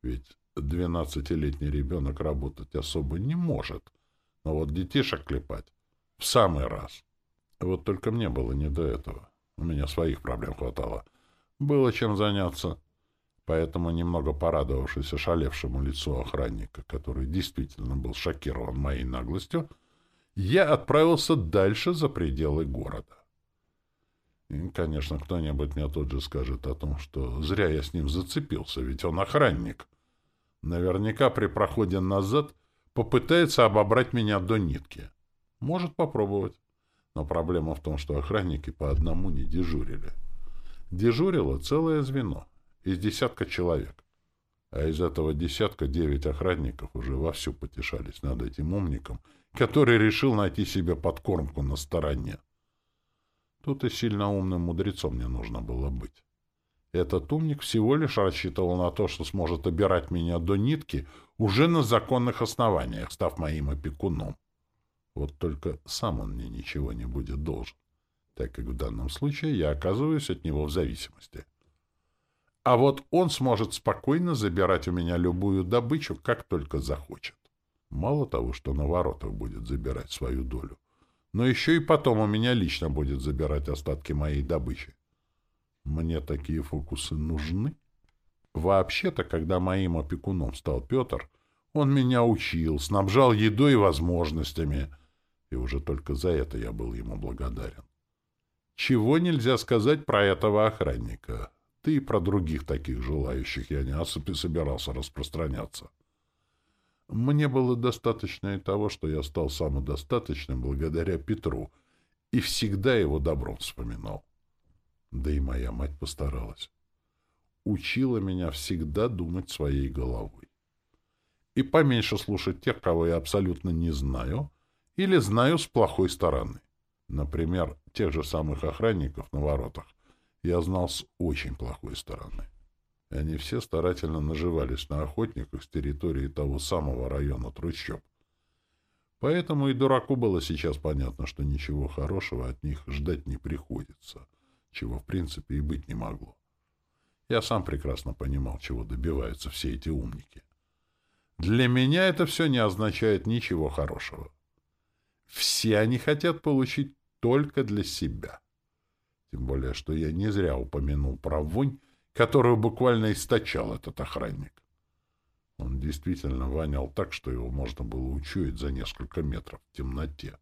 Ведь Двенадцатилетний ребенок работать особо не может, но вот детишек клепать в самый раз. Вот только мне было не до этого. У меня своих проблем хватало. Было чем заняться. Поэтому, немного порадовавшись ошалевшему лицу охранника, который действительно был шокирован моей наглостью, я отправился дальше за пределы города. И, конечно, кто-нибудь мне тут же скажет о том, что зря я с ним зацепился, ведь он охранник. Наверняка при проходе назад попытается обобрать меня до нитки. Может попробовать. Но проблема в том, что охранники по одному не дежурили. Дежурило целое звено из десятка человек. А из этого десятка девять охранников уже вовсю потешались над этим умником, который решил найти себе подкормку на стороне. Тут и сильно умным мудрецом не нужно было быть. Этот умник всего лишь рассчитывал на то, что сможет обирать меня до нитки уже на законных основаниях, став моим опекуном. Вот только сам он мне ничего не будет должен, так как в данном случае я оказываюсь от него в зависимости. А вот он сможет спокойно забирать у меня любую добычу, как только захочет. Мало того, что на воротах будет забирать свою долю, но еще и потом у меня лично будет забирать остатки моей добычи. Мне такие фокусы нужны? Вообще-то, когда моим опекуном стал Петр, он меня учил, снабжал едой и возможностями, и уже только за это я был ему благодарен. Чего нельзя сказать про этого охранника? Ты и про других таких желающих я не особо собирался распространяться. Мне было достаточно и того, что я стал самодостаточным благодаря Петру и всегда его добром вспоминал. Да и моя мать постаралась. Учила меня всегда думать своей головой. И поменьше слушать тех, кого я абсолютно не знаю, или знаю с плохой стороны. Например, тех же самых охранников на воротах я знал с очень плохой стороны. Они все старательно наживались на охотниках с территории того самого района трущоб. Поэтому и дураку было сейчас понятно, что ничего хорошего от них ждать не приходится — чего в принципе и быть не могло. Я сам прекрасно понимал, чего добиваются все эти умники. Для меня это все не означает ничего хорошего. Все они хотят получить только для себя. Тем более, что я не зря упомянул про вонь, которую буквально источал этот охранник. Он действительно вонял так, что его можно было учуять за несколько метров в темноте.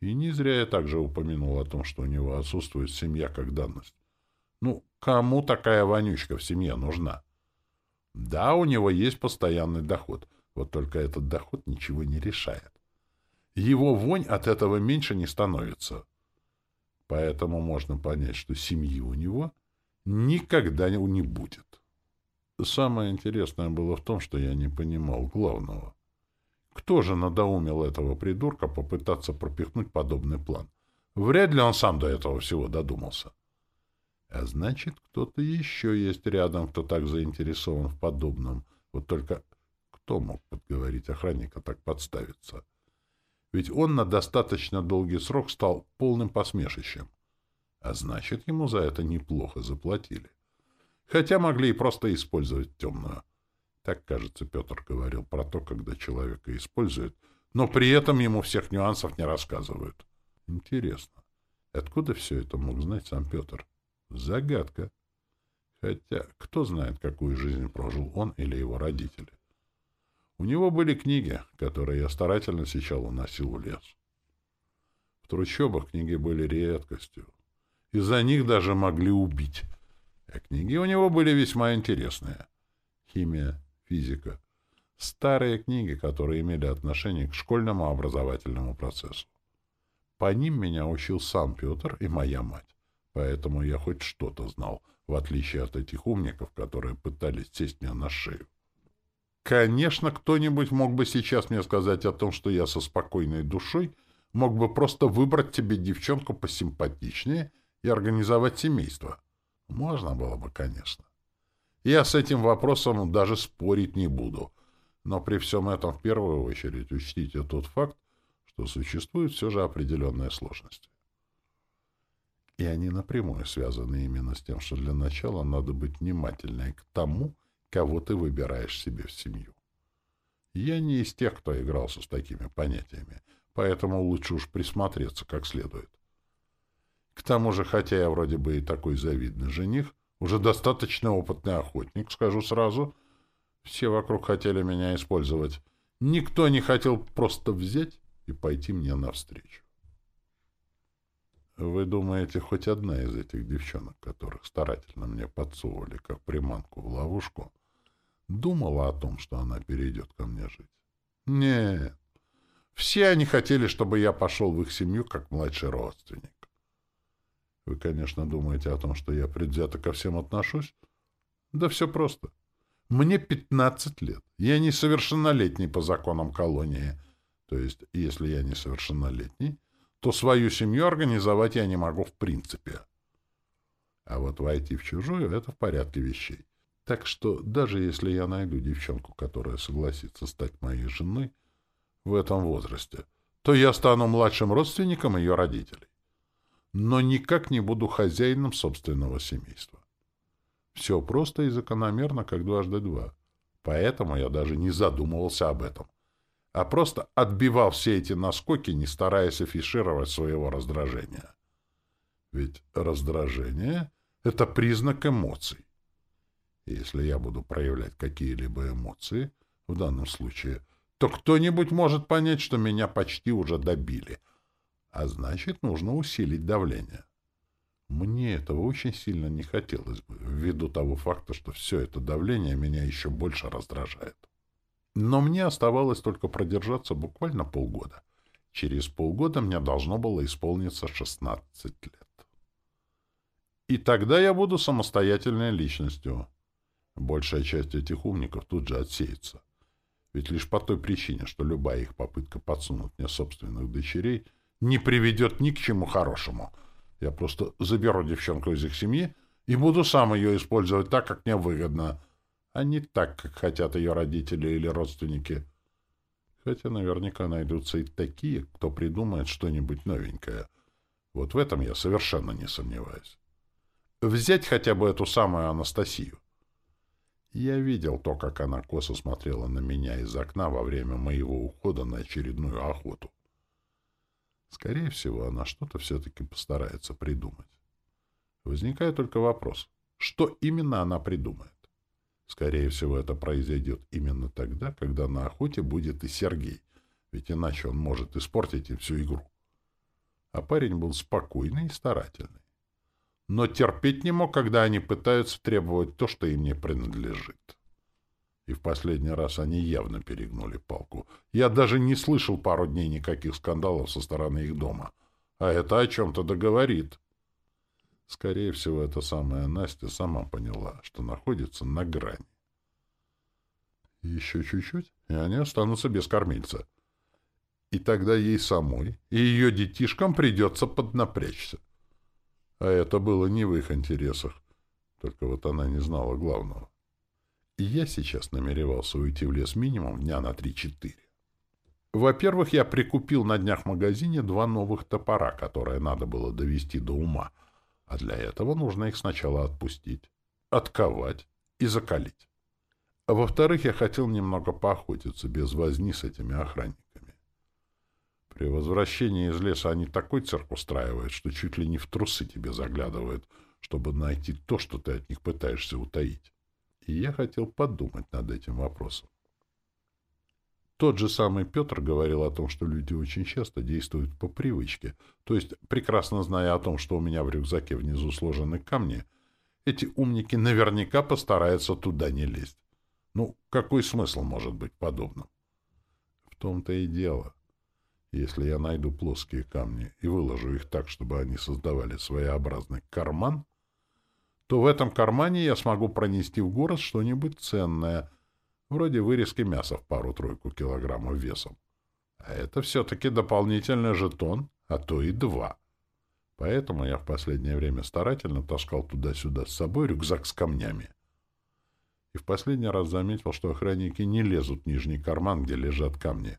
И не зря я также упомянул о том, что у него отсутствует семья как данность. Ну, кому такая вонючка в семье нужна? Да, у него есть постоянный доход, вот только этот доход ничего не решает. Его вонь от этого меньше не становится. Поэтому можно понять, что семьи у него никогда не будет. Самое интересное было в том, что я не понимал главного. Кто же надоумил этого придурка попытаться пропихнуть подобный план? Вряд ли он сам до этого всего додумался. А значит, кто-то еще есть рядом, кто так заинтересован в подобном. Вот только кто мог подговорить охранника так подставиться? Ведь он на достаточно долгий срок стал полным посмешищем. А значит, ему за это неплохо заплатили. Хотя могли и просто использовать темную. Так, кажется, Петр говорил про то, когда человека используют, но при этом ему всех нюансов не рассказывают. Интересно, откуда все это мог знать сам Петр? Загадка. Хотя, кто знает, какую жизнь прожил он или его родители. У него были книги, которые я старательно сейчас уносил в лес. В трущобах книги были редкостью. Из-за них даже могли убить. А книги у него были весьма интересные. Химия, физика. Старые книги, которые имели отношение к школьному образовательному процессу. По ним меня учил сам Петр и моя мать. Поэтому я хоть что-то знал, в отличие от этих умников, которые пытались сесть мне на шею. Конечно, кто-нибудь мог бы сейчас мне сказать о том, что я со спокойной душой мог бы просто выбрать тебе девчонку посимпатичнее и организовать семейство. Можно было бы, конечно. Я с этим вопросом даже спорить не буду. Но при всем этом в первую очередь учтите тот факт, что существует все же определенная сложность. И они напрямую связаны именно с тем, что для начала надо быть внимательной к тому, кого ты выбираешь себе в семью. Я не из тех, кто игрался с такими понятиями, поэтому лучше уж присмотреться как следует. К тому же, хотя я вроде бы и такой завидный жених, уже достаточно опытный охотник, скажу сразу. Все вокруг хотели меня использовать. Никто не хотел просто взять и пойти мне навстречу. Вы думаете, хоть одна из этих девчонок, которых старательно мне подсовывали как приманку в ловушку, думала о том, что она перейдет ко мне жить? Нет. Все они хотели, чтобы я пошел в их семью как младший родственник. Вы, конечно, думаете о том, что я предвзято ко всем отношусь? Да все просто. Мне 15 лет. Я несовершеннолетний по законам колонии. То есть, если я несовершеннолетний, то свою семью организовать я не могу в принципе. А вот войти в чужую — это в порядке вещей. Так что даже если я найду девчонку, которая согласится стать моей женой в этом возрасте, то я стану младшим родственником ее родителей. Но никак не буду хозяином собственного семейства. Все просто и закономерно, как дважды два. Поэтому я даже не задумывался об этом, а просто отбивал все эти наскоки, не стараясь афишировать своего раздражения. Ведь раздражение — это признак эмоций. Если я буду проявлять какие-либо эмоции, в данном случае, то кто-нибудь может понять, что меня почти уже добили, а значит, нужно усилить давление. Мне этого очень сильно не хотелось бы, ввиду того факта, что все это давление меня еще больше раздражает. Но мне оставалось только продержаться буквально полгода. Через полгода мне должно было исполниться 16 лет. И тогда я буду самостоятельной личностью. Большая часть этих умников тут же отсеется. Ведь лишь по той причине, что любая их попытка подсунуть мне собственных дочерей не приведет ни к чему хорошему — я просто заберу девчонку из их семьи и буду сам ее использовать так, как мне выгодно, а не так, как хотят ее родители или родственники. Хотя наверняка найдутся и такие, кто придумает что-нибудь новенькое. Вот в этом я совершенно не сомневаюсь. Взять хотя бы эту самую Анастасию. Я видел то, как она косо смотрела на меня из окна во время моего ухода на очередную охоту. Скорее всего, она что-то все-таки постарается придумать. Возникает только вопрос, что именно она придумает? Скорее всего, это произойдет именно тогда, когда на охоте будет и Сергей, ведь иначе он может испортить им всю игру. А парень был спокойный и старательный. Но терпеть не мог, когда они пытаются требовать то, что им не принадлежит. И в последний раз они явно перегнули палку. Я даже не слышал пару дней никаких скандалов со стороны их дома. А это о чем-то договорит. Скорее всего, эта самая Настя сама поняла, что находится на грани. Еще чуть-чуть, и они останутся без кормильца. И тогда ей самой и ее детишкам придется поднапрячься. А это было не в их интересах. Только вот она не знала главного. Я сейчас намеревался уйти в лес минимум дня на 3-4. Во-первых, я прикупил на днях в магазине два новых топора, которые надо было довести до ума, а для этого нужно их сначала отпустить, отковать и закалить. А во-вторых, я хотел немного поохотиться без возни с этими охранниками. При возвращении из леса они такой цирк устраивают, что чуть ли не в трусы тебе заглядывают, чтобы найти то, что ты от них пытаешься утаить и я хотел подумать над этим вопросом. Тот же самый Петр говорил о том, что люди очень часто действуют по привычке, то есть, прекрасно зная о том, что у меня в рюкзаке внизу сложены камни, эти умники наверняка постараются туда не лезть. Ну, какой смысл может быть подобным? В том-то и дело. Если я найду плоские камни и выложу их так, чтобы они создавали своеобразный карман — то в этом кармане я смогу пронести в город что-нибудь ценное, вроде вырезки мяса в пару-тройку килограммов весом. А это все-таки дополнительный жетон, а то и два. Поэтому я в последнее время старательно таскал туда-сюда с собой рюкзак с камнями. И в последний раз заметил, что охранники не лезут в нижний карман, где лежат камни.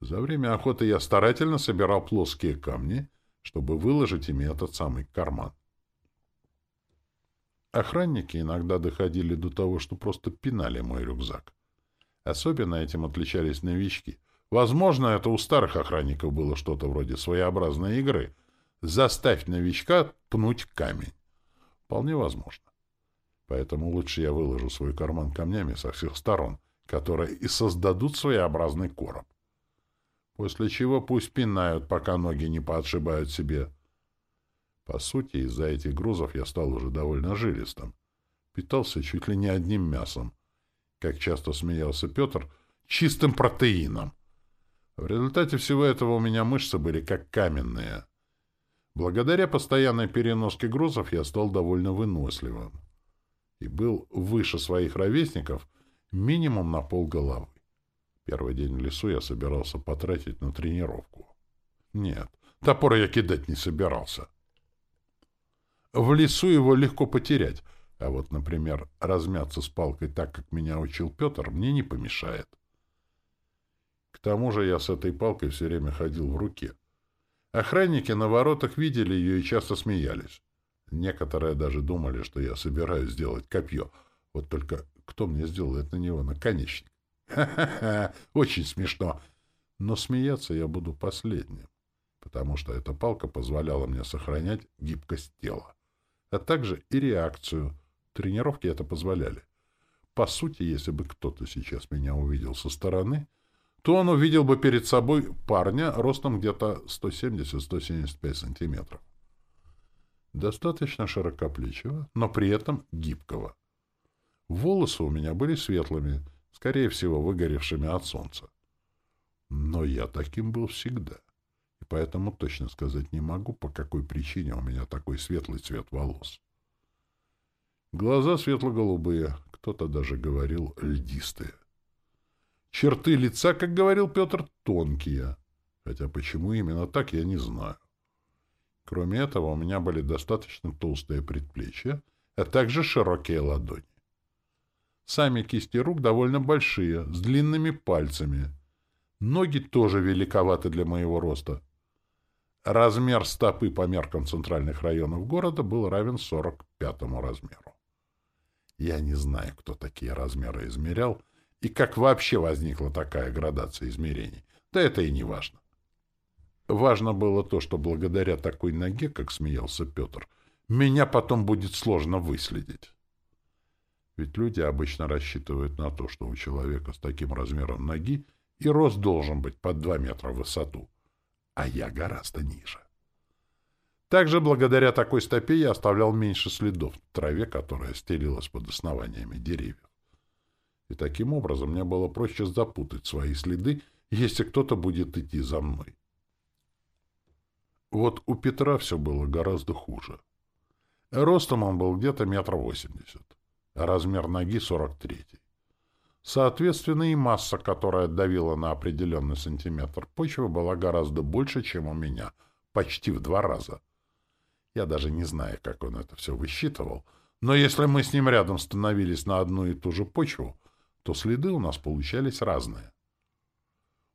За время охоты я старательно собирал плоские камни, чтобы выложить ими этот самый карман. Охранники иногда доходили до того, что просто пинали мой рюкзак. Особенно этим отличались новички. Возможно, это у старых охранников было что-то вроде своеобразной игры. Заставь новичка пнуть камень. Вполне возможно. Поэтому лучше я выложу свой карман камнями со всех сторон, которые и создадут своеобразный короб. После чего пусть пинают, пока ноги не поотшибают себе. По сути, из-за этих грузов я стал уже довольно жилистым. Питался чуть ли не одним мясом. Как часто смеялся Петр, чистым протеином. В результате всего этого у меня мышцы были как каменные. Благодаря постоянной переноске грузов я стал довольно выносливым и был выше своих ровесников минимум на пол головы. Первый день в лесу я собирался потратить на тренировку. Нет, топор я кидать не собирался. В лесу его легко потерять, а вот, например, размяться с палкой так, как меня учил Петр, мне не помешает. К тому же я с этой палкой все время ходил в руке. Охранники на воротах видели ее и часто смеялись. Некоторые даже думали, что я собираюсь сделать копье. Вот только кто мне сделает на него наконечник? Ха-ха-ха! Очень смешно. Но смеяться я буду последним, потому что эта палка позволяла мне сохранять гибкость тела, а также и реакцию. Тренировки это позволяли. По сути, если бы кто-то сейчас меня увидел со стороны, то он увидел бы перед собой парня ростом где-то 170-175 сантиметров. Достаточно широкоплечего, но при этом гибкого. Волосы у меня были светлыми, скорее всего, выгоревшими от солнца. Но я таким был всегда, и поэтому точно сказать не могу, по какой причине у меня такой светлый цвет волос. Глаза светло-голубые, кто-то даже говорил льдистые. Черты лица, как говорил Петр, тонкие, хотя почему именно так, я не знаю. Кроме этого, у меня были достаточно толстые предплечья, а также широкие ладони. Сами кисти рук довольно большие, с длинными пальцами. Ноги тоже великоваты для моего роста. Размер стопы по меркам центральных районов города был равен 45-му размеру. Я не знаю, кто такие размеры измерял, и как вообще возникла такая градация измерений. Да это и не важно. Важно было то, что благодаря такой ноге, как смеялся Петр, меня потом будет сложно выследить. Ведь люди обычно рассчитывают на то, что у человека с таким размером ноги и рост должен быть под 2 метра в высоту, а я гораздо ниже. Также благодаря такой стопе я оставлял меньше следов в траве, которая стелилась под основаниями деревьев. И таким образом мне было проще запутать свои следы, если кто-то будет идти за мной. Вот у Петра все было гораздо хуже. Ростом он был где-то метр восемьдесят размер ноги 43. Соответственно, и масса, которая давила на определенный сантиметр почвы, была гораздо больше, чем у меня, почти в два раза. Я даже не знаю, как он это все высчитывал, но если мы с ним рядом становились на одну и ту же почву, то следы у нас получались разные.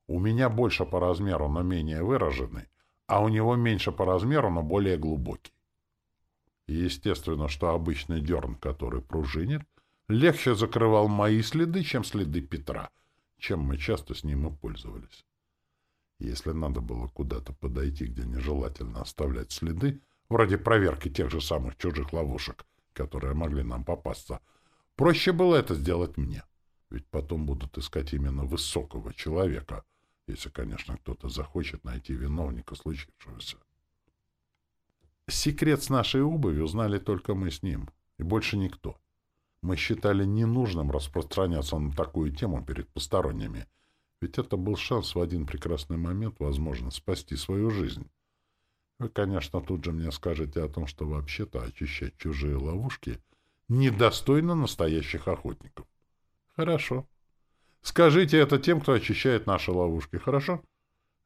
У меня больше по размеру, но менее выраженный, а у него меньше по размеру, но более глубокий. Естественно, что обычный дерн, который пружинит, легче закрывал мои следы, чем следы Петра, чем мы часто с ним и пользовались. Если надо было куда-то подойти, где нежелательно оставлять следы, вроде проверки тех же самых чужих ловушек, которые могли нам попасться, проще было это сделать мне. Ведь потом будут искать именно высокого человека, если, конечно, кто-то захочет найти виновника случившегося. Секрет с нашей обувью знали только мы с ним, и больше никто. Мы считали ненужным распространяться на такую тему перед посторонними, ведь это был шанс в один прекрасный момент, возможно, спасти свою жизнь. Вы, конечно, тут же мне скажете о том, что вообще-то очищать чужие ловушки недостойно настоящих охотников. Хорошо. Скажите это тем, кто очищает наши ловушки, хорошо?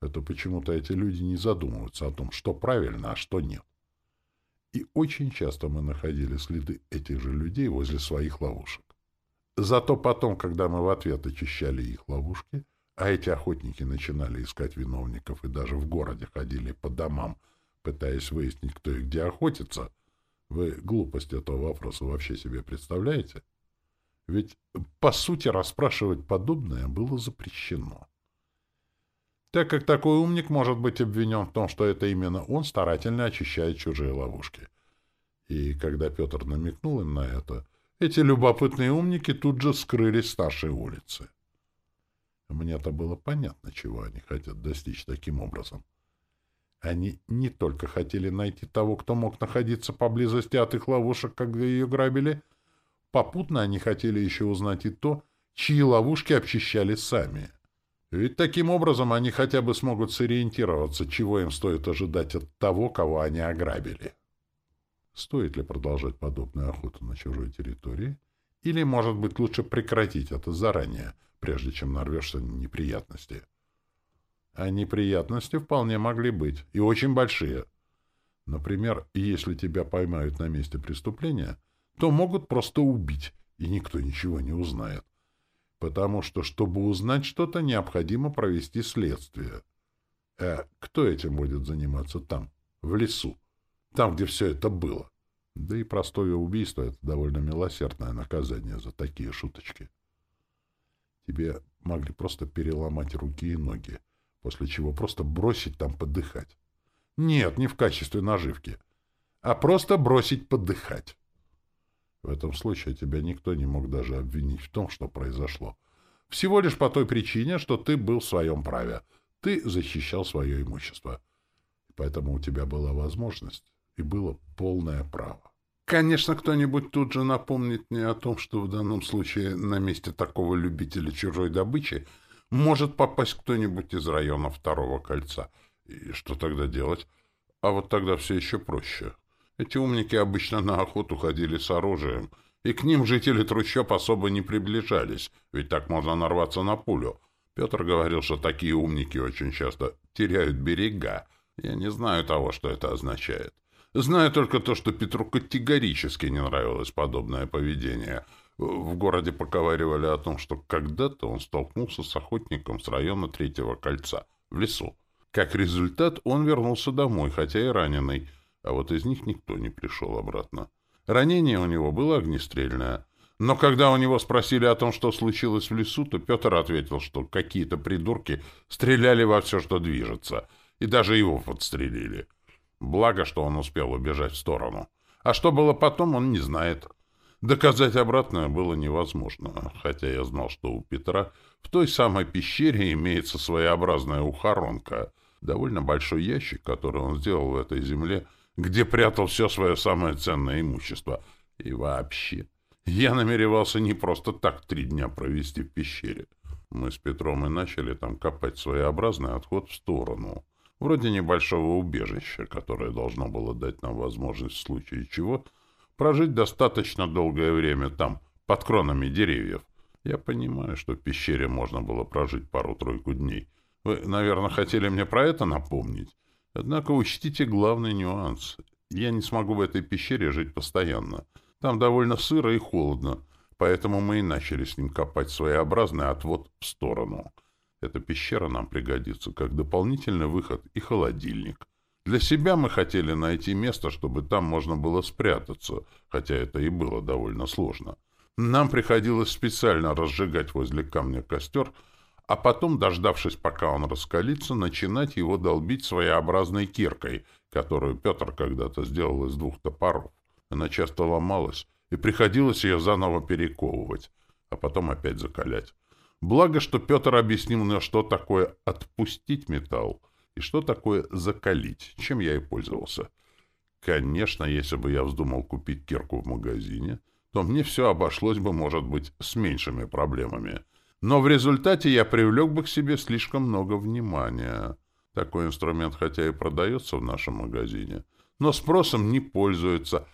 Это почему-то эти люди не задумываются о том, что правильно, а что нет. И очень часто мы находили следы этих же людей возле своих ловушек. Зато потом, когда мы в ответ очищали их ловушки, а эти охотники начинали искать виновников и даже в городе ходили по домам, пытаясь выяснить, кто и где охотится, вы глупость этого вопроса вообще себе представляете? Ведь, по сути, расспрашивать подобное было запрещено так как такой умник может быть обвинен в том, что это именно он старательно очищает чужие ловушки. И когда Петр намекнул им на это, эти любопытные умники тут же скрылись с нашей улицы. Мне-то было понятно, чего они хотят достичь таким образом. Они не только хотели найти того, кто мог находиться поблизости от их ловушек, когда ее грабили, попутно они хотели еще узнать и то, чьи ловушки обчищали сами. Ведь таким образом они хотя бы смогут сориентироваться, чего им стоит ожидать от того, кого они ограбили. Стоит ли продолжать подобную охоту на чужой территории? Или, может быть, лучше прекратить это заранее, прежде чем нарвешься на неприятности? А неприятности вполне могли быть, и очень большие. Например, если тебя поймают на месте преступления, то могут просто убить, и никто ничего не узнает потому что, чтобы узнать что-то, необходимо провести следствие. А кто этим будет заниматься там, в лесу, там, где все это было? Да и простое убийство — это довольно милосердное наказание за такие шуточки. Тебе могли просто переломать руки и ноги, после чего просто бросить там подыхать. Нет, не в качестве наживки, а просто бросить подыхать. В этом случае тебя никто не мог даже обвинить в том, что произошло. Всего лишь по той причине, что ты был в своем праве. Ты защищал свое имущество. Поэтому у тебя была возможность и было полное право. Конечно, кто-нибудь тут же напомнит мне о том, что в данном случае на месте такого любителя чужой добычи может попасть кто-нибудь из района второго кольца. И что тогда делать? А вот тогда все еще проще. Эти умники обычно на охоту ходили с оружием, и к ним жители трущоб особо не приближались, ведь так можно нарваться на пулю. Петр говорил, что такие умники очень часто теряют берега. Я не знаю того, что это означает. Знаю только то, что Петру категорически не нравилось подобное поведение. В городе поговаривали о том, что когда-то он столкнулся с охотником с района Третьего кольца, в лесу. Как результат, он вернулся домой, хотя и раненый, а вот из них никто не пришел обратно. Ранение у него было огнестрельное. Но когда у него спросили о том, что случилось в лесу, то Петр ответил, что какие-то придурки стреляли во все, что движется, и даже его подстрелили. Благо, что он успел убежать в сторону. А что было потом, он не знает. Доказать обратное было невозможно, хотя я знал, что у Петра в той самой пещере имеется своеобразная ухоронка, довольно большой ящик, который он сделал в этой земле, где прятал все свое самое ценное имущество. И вообще, я намеревался не просто так три дня провести в пещере. Мы с Петром и начали там копать своеобразный отход в сторону, вроде небольшого убежища, которое должно было дать нам возможность в случае чего прожить достаточно долгое время там, под кронами деревьев. Я понимаю, что в пещере можно было прожить пару-тройку дней. Вы, наверное, хотели мне про это напомнить? Однако учтите главный нюанс. Я не смогу в этой пещере жить постоянно. Там довольно сыро и холодно, поэтому мы и начали с ним копать своеобразный отвод в сторону. Эта пещера нам пригодится как дополнительный выход и холодильник. Для себя мы хотели найти место, чтобы там можно было спрятаться, хотя это и было довольно сложно. Нам приходилось специально разжигать возле камня костер, а потом, дождавшись, пока он раскалится, начинать его долбить своеобразной киркой, которую Петр когда-то сделал из двух топоров. Она часто ломалась, и приходилось ее заново перековывать, а потом опять закалять. Благо, что Петр объяснил мне, что такое «отпустить металл» и что такое «закалить», чем я и пользовался. Конечно, если бы я вздумал купить кирку в магазине, то мне все обошлось бы, может быть, с меньшими проблемами — но в результате я привлек бы к себе слишком много внимания. Такой инструмент хотя и продается в нашем магазине, но спросом не пользуется.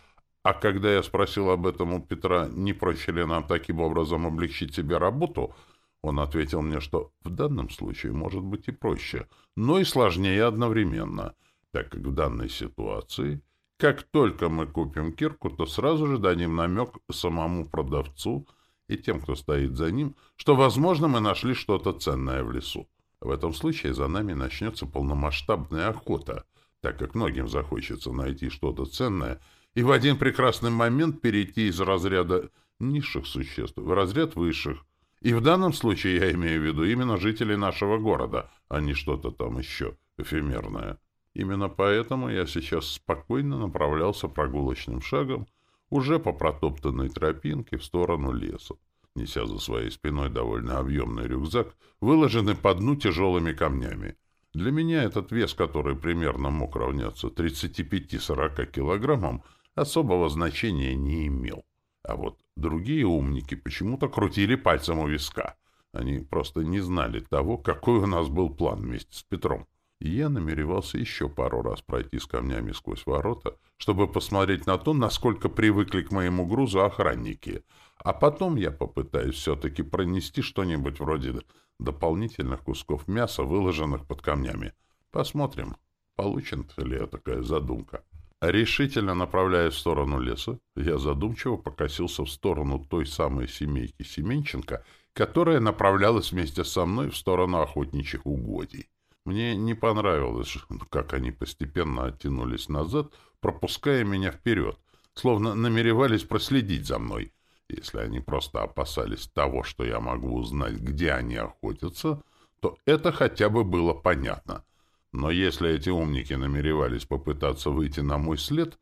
А когда я спросил об этом у Петра, не проще ли нам таким образом облегчить себе работу, он ответил мне, что в данном случае может быть и проще, но и сложнее одновременно, так как в данной ситуации, как только мы купим кирку, то сразу же дадим намек самому продавцу — и тем, кто стоит за ним, что, возможно, мы нашли что-то ценное в лесу. В этом случае за нами начнется полномасштабная охота, так как многим захочется найти что-то ценное и в один прекрасный момент перейти из разряда низших существ в разряд высших. И в данном случае я имею в виду именно жителей нашего города, а не что-то там еще эфемерное. Именно поэтому я сейчас спокойно направлялся прогулочным шагом уже по протоптанной тропинке в сторону леса, неся за своей спиной довольно объемный рюкзак, выложенный по дну тяжелыми камнями. Для меня этот вес, который примерно мог равняться 35-40 килограммам, особого значения не имел. А вот другие умники почему-то крутили пальцем у виска. Они просто не знали того, какой у нас был план вместе с Петром. И я намеревался еще пару раз пройти с камнями сквозь ворота, чтобы посмотреть на то, насколько привыкли к моему грузу охранники. А потом я попытаюсь все-таки пронести что-нибудь вроде дополнительных кусков мяса, выложенных под камнями. Посмотрим, получится ли такая задумка. Решительно направляясь в сторону леса, я задумчиво покосился в сторону той самой семейки Семенченко, которая направлялась вместе со мной в сторону охотничьих угодий. Мне не понравилось, как они постепенно оттянулись назад, пропуская меня вперед, словно намеревались проследить за мной. Если они просто опасались того, что я могу узнать, где они охотятся, то это хотя бы было понятно — но если эти умники намеревались попытаться выйти на мой след,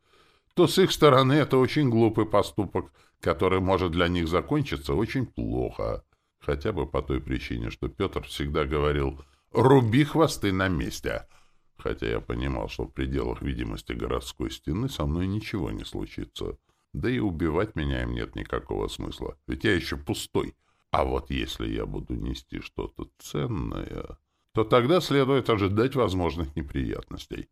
то с их стороны это очень глупый поступок, который может для них закончиться очень плохо. Хотя бы по той причине, что Петр всегда говорил «руби хвосты на месте». Хотя я понимал, что в пределах видимости городской стены со мной ничего не случится. Да и убивать меня им нет никакого смысла, ведь я еще пустой. А вот если я буду нести что-то ценное то тогда следует ожидать возможных неприятностей.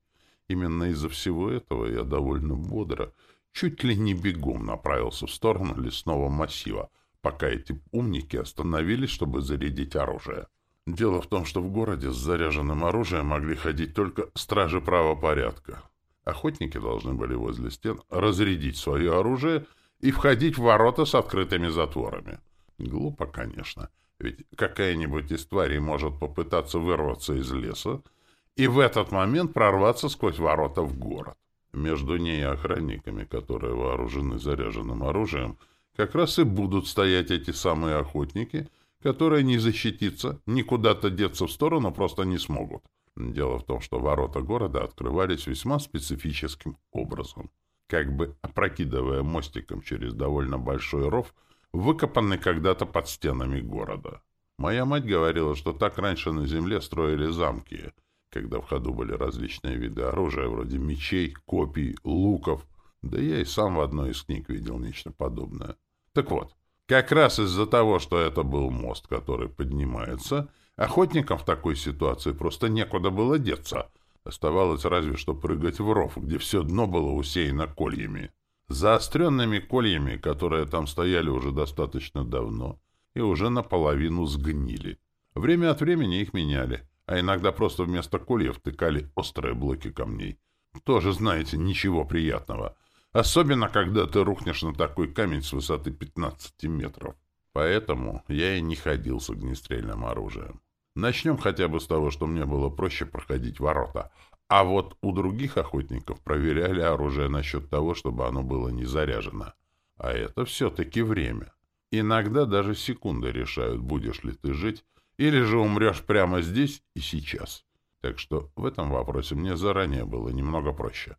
Именно из-за всего этого я довольно бодро, чуть ли не бегом направился в сторону лесного массива, пока эти умники остановились, чтобы зарядить оружие. Дело в том, что в городе с заряженным оружием могли ходить только стражи правопорядка. Охотники должны были возле стен разрядить свое оружие и входить в ворота с открытыми затворами. Глупо, конечно. Ведь какая-нибудь из тварей может попытаться вырваться из леса и в этот момент прорваться сквозь ворота в город. Между ней и охранниками, которые вооружены заряженным оружием, как раз и будут стоять эти самые охотники, которые не защититься, ни куда-то деться в сторону просто не смогут. Дело в том, что ворота города открывались весьма специфическим образом, как бы опрокидывая мостиком через довольно большой ров – выкопанный когда-то под стенами города. Моя мать говорила, что так раньше на земле строили замки, когда в ходу были различные виды оружия, вроде мечей, копий, луков. Да я и сам в одной из книг видел нечто подобное. Так вот, как раз из-за того, что это был мост, который поднимается, охотникам в такой ситуации просто некуда было деться. Оставалось разве что прыгать в ров, где все дно было усеяно кольями заостренными кольями, которые там стояли уже достаточно давно и уже наполовину сгнили. Время от времени их меняли, а иногда просто вместо кольев тыкали острые блоки камней. Тоже, знаете, ничего приятного. Особенно, когда ты рухнешь на такой камень с высоты 15 метров. Поэтому я и не ходил с огнестрельным оружием. Начнем хотя бы с того, что мне было проще проходить ворота, а вот у других охотников проверяли оружие насчет того, чтобы оно было не заряжено. А это все-таки время. Иногда даже секунды решают, будешь ли ты жить, или же умрешь прямо здесь и сейчас. Так что в этом вопросе мне заранее было немного проще.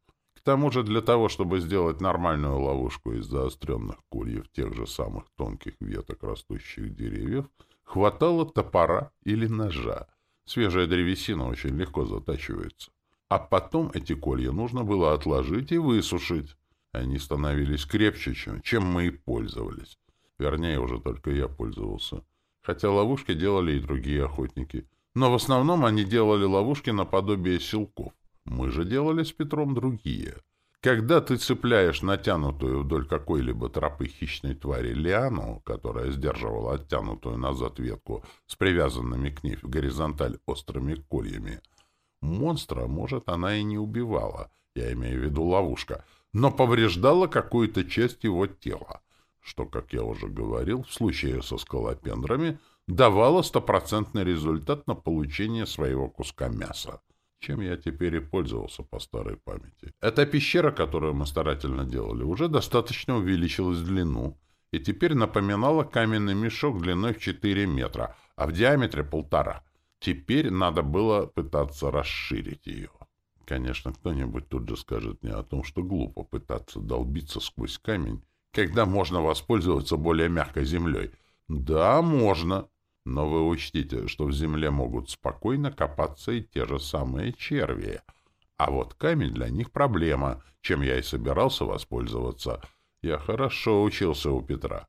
Тому же для того, чтобы сделать нормальную ловушку из заостренных кольев тех же самых тонких веток растущих деревьев, хватало топора или ножа. Свежая древесина очень легко затачивается. А потом эти колья нужно было отложить и высушить. Они становились крепче, чем, чем мы и пользовались. Вернее, уже только я пользовался. Хотя ловушки делали и другие охотники. Но в основном они делали ловушки наподобие силков. Мы же делали с Петром другие. Когда ты цепляешь натянутую вдоль какой-либо тропы хищной твари лиану, которая сдерживала оттянутую назад ветку с привязанными к ней в горизонталь острыми кольями, Монстра, может, она и не убивала, я имею в виду ловушка, но повреждала какую-то часть его тела, что, как я уже говорил, в случае со скалопендрами давало стопроцентный результат на получение своего куска мяса, чем я теперь и пользовался по старой памяти. Эта пещера, которую мы старательно делали, уже достаточно увеличилась в длину, и теперь напоминала каменный мешок длиной в 4 метра, а в диаметре полтора — Теперь надо было пытаться расширить ее. Конечно, кто-нибудь тут же скажет мне о том, что глупо пытаться долбиться сквозь камень, когда можно воспользоваться более мягкой землей. Да, можно. Но вы учтите, что в земле могут спокойно копаться и те же самые черви. А вот камень для них проблема, чем я и собирался воспользоваться. Я хорошо учился у Петра,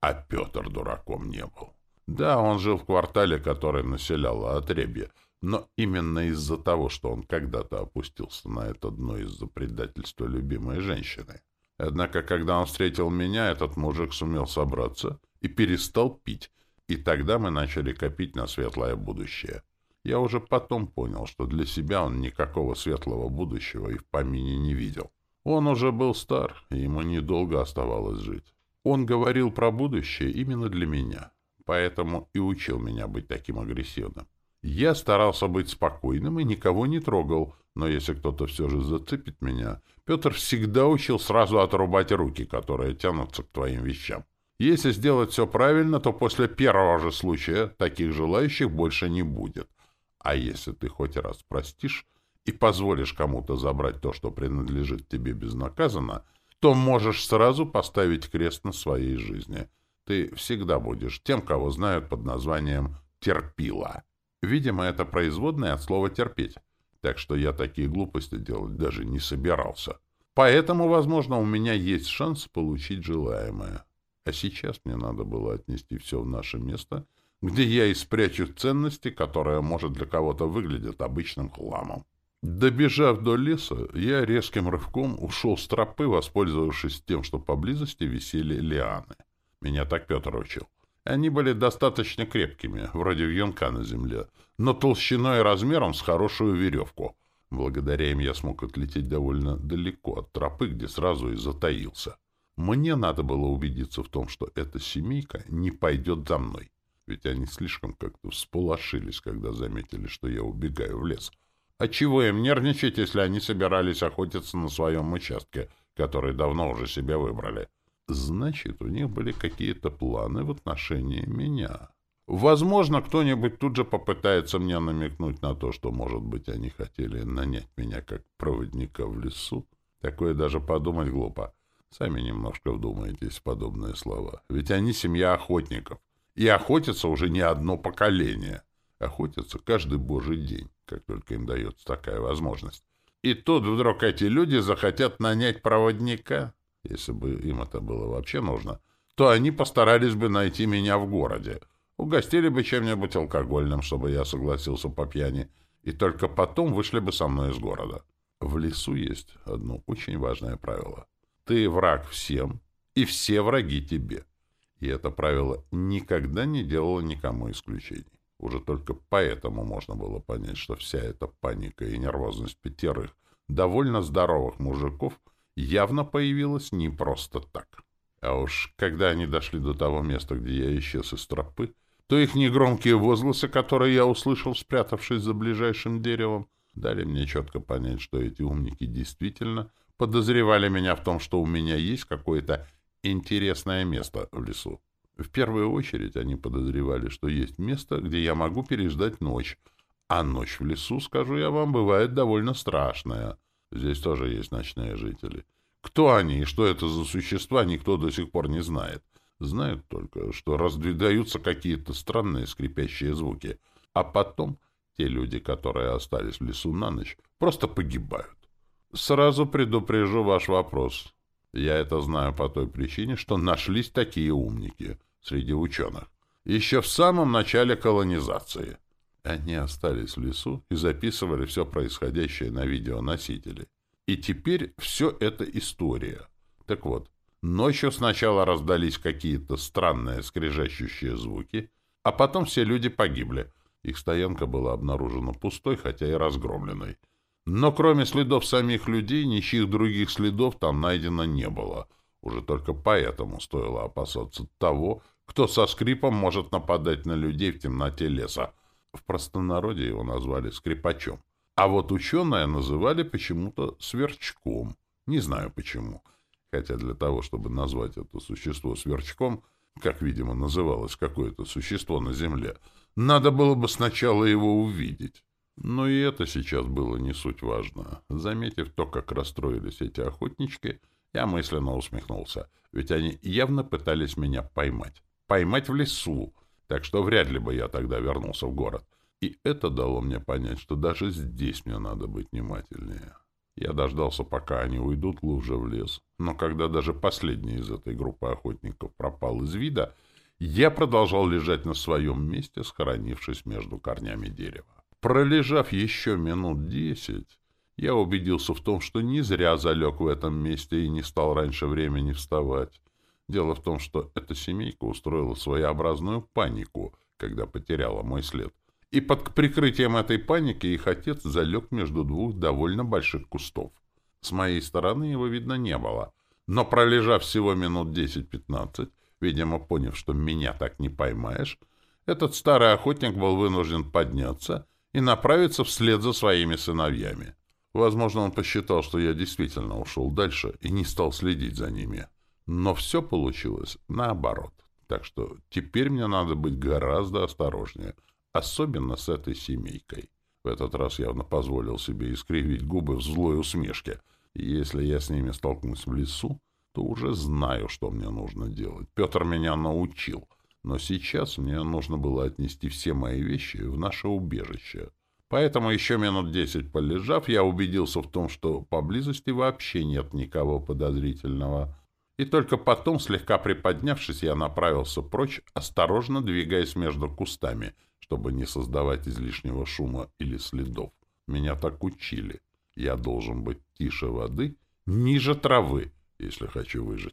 а Петр дураком не был. Да, он жил в квартале, который населяло отребье, но именно из-за того, что он когда-то опустился на это дно из-за предательства любимой женщины. Однако, когда он встретил меня, этот мужик сумел собраться и перестал пить, и тогда мы начали копить на светлое будущее. Я уже потом понял, что для себя он никакого светлого будущего и в помине не видел. Он уже был стар, и ему недолго оставалось жить. Он говорил про будущее именно для меня, поэтому и учил меня быть таким агрессивным. Я старался быть спокойным и никого не трогал, но если кто-то все же зацепит меня, Петр всегда учил сразу отрубать руки, которые тянутся к твоим вещам. Если сделать все правильно, то после первого же случая таких желающих больше не будет. А если ты хоть раз простишь и позволишь кому-то забрать то, что принадлежит тебе безнаказанно, то можешь сразу поставить крест на своей жизни. Ты всегда будешь тем, кого знают под названием «терпила». Видимо, это производное от слова «терпеть». Так что я такие глупости делать даже не собирался. Поэтому, возможно, у меня есть шанс получить желаемое. А сейчас мне надо было отнести все в наше место, где я и спрячу ценности, которые, может, для кого-то выглядят обычным хламом. Добежав до леса, я резким рывком ушел с тропы, воспользовавшись тем, что поблизости висели лианы. Меня так Петр учил. Они были достаточно крепкими, вроде вьюнка на земле, но толщиной и размером с хорошую веревку. Благодаря им я смог отлететь довольно далеко от тропы, где сразу и затаился. Мне надо было убедиться в том, что эта семейка не пойдет за мной, ведь они слишком как-то всполошились, когда заметили, что я убегаю в лес. А чего им нервничать, если они собирались охотиться на своем участке, который давно уже себе выбрали? Значит, у них были какие-то планы в отношении меня. Возможно, кто-нибудь тут же попытается мне намекнуть на то, что, может быть, они хотели нанять меня как проводника в лесу. Такое даже подумать глупо. Сами немножко вдумайтесь в подобные слова. Ведь они семья охотников. И охотятся уже не одно поколение. Охотятся каждый божий день, как только им дается такая возможность. И тут вдруг эти люди захотят нанять проводника если бы им это было вообще нужно, то они постарались бы найти меня в городе, угостили бы чем-нибудь алкогольным, чтобы я согласился по пьяни, и только потом вышли бы со мной из города. В лесу есть одно очень важное правило. Ты враг всем, и все враги тебе. И это правило никогда не делало никому исключений. Уже только поэтому можно было понять, что вся эта паника и нервозность пятерых довольно здоровых мужиков — явно появилась не просто так. А уж когда они дошли до того места, где я исчез из тропы, то их негромкие возгласы, которые я услышал, спрятавшись за ближайшим деревом, дали мне четко понять, что эти умники действительно подозревали меня в том, что у меня есть какое-то интересное место в лесу. В первую очередь они подозревали, что есть место, где я могу переждать ночь, а ночь в лесу, скажу я вам, бывает довольно страшная — Здесь тоже есть ночные жители. Кто они и что это за существа, никто до сих пор не знает. Знают только, что раздвигаются какие-то странные скрипящие звуки. А потом те люди, которые остались в лесу на ночь, просто погибают. Сразу предупрежу ваш вопрос. Я это знаю по той причине, что нашлись такие умники среди ученых. Еще в самом начале колонизации. Они остались в лесу и записывали все происходящее на видеоносители. И теперь все это история. Так вот, ночью сначала раздались какие-то странные скрежещущие звуки, а потом все люди погибли. Их стоянка была обнаружена пустой, хотя и разгромленной. Но кроме следов самих людей, ничьих других следов там найдено не было. Уже только поэтому стоило опасаться того, кто со скрипом может нападать на людей в темноте леса, в простонародье его назвали скрипачом. А вот ученые называли почему-то сверчком. Не знаю почему. Хотя для того, чтобы назвать это существо сверчком, как, видимо, называлось какое-то существо на Земле, надо было бы сначала его увидеть. Но и это сейчас было не суть важно. Заметив то, как расстроились эти охотнички, я мысленно усмехнулся, ведь они явно пытались меня поймать. Поймать в лесу, так что вряд ли бы я тогда вернулся в город. И это дало мне понять, что даже здесь мне надо быть внимательнее. Я дождался, пока они уйдут глубже в лес. Но когда даже последний из этой группы охотников пропал из вида, я продолжал лежать на своем месте, схоронившись между корнями дерева. Пролежав еще минут десять, я убедился в том, что не зря залег в этом месте и не стал раньше времени вставать. Дело в том, что эта семейка устроила своеобразную панику, когда потеряла мой след. И под прикрытием этой паники их отец залег между двух довольно больших кустов. С моей стороны его видно не было. Но пролежав всего минут 10-15, видимо, поняв, что меня так не поймаешь, этот старый охотник был вынужден подняться и направиться вслед за своими сыновьями. Возможно, он посчитал, что я действительно ушел дальше и не стал следить за ними. Но все получилось наоборот. Так что теперь мне надо быть гораздо осторожнее, особенно с этой семейкой. В этот раз явно позволил себе искривить губы в злой усмешке. Если я с ними столкнусь в лесу, то уже знаю, что мне нужно делать. Петр меня научил. Но сейчас мне нужно было отнести все мои вещи в наше убежище. Поэтому еще минут десять полежав, я убедился в том, что поблизости вообще нет никого подозрительного. И только потом, слегка приподнявшись, я направился прочь, осторожно двигаясь между кустами, чтобы не создавать излишнего шума или следов. Меня так учили. Я должен быть тише воды, ниже травы, если хочу выжить.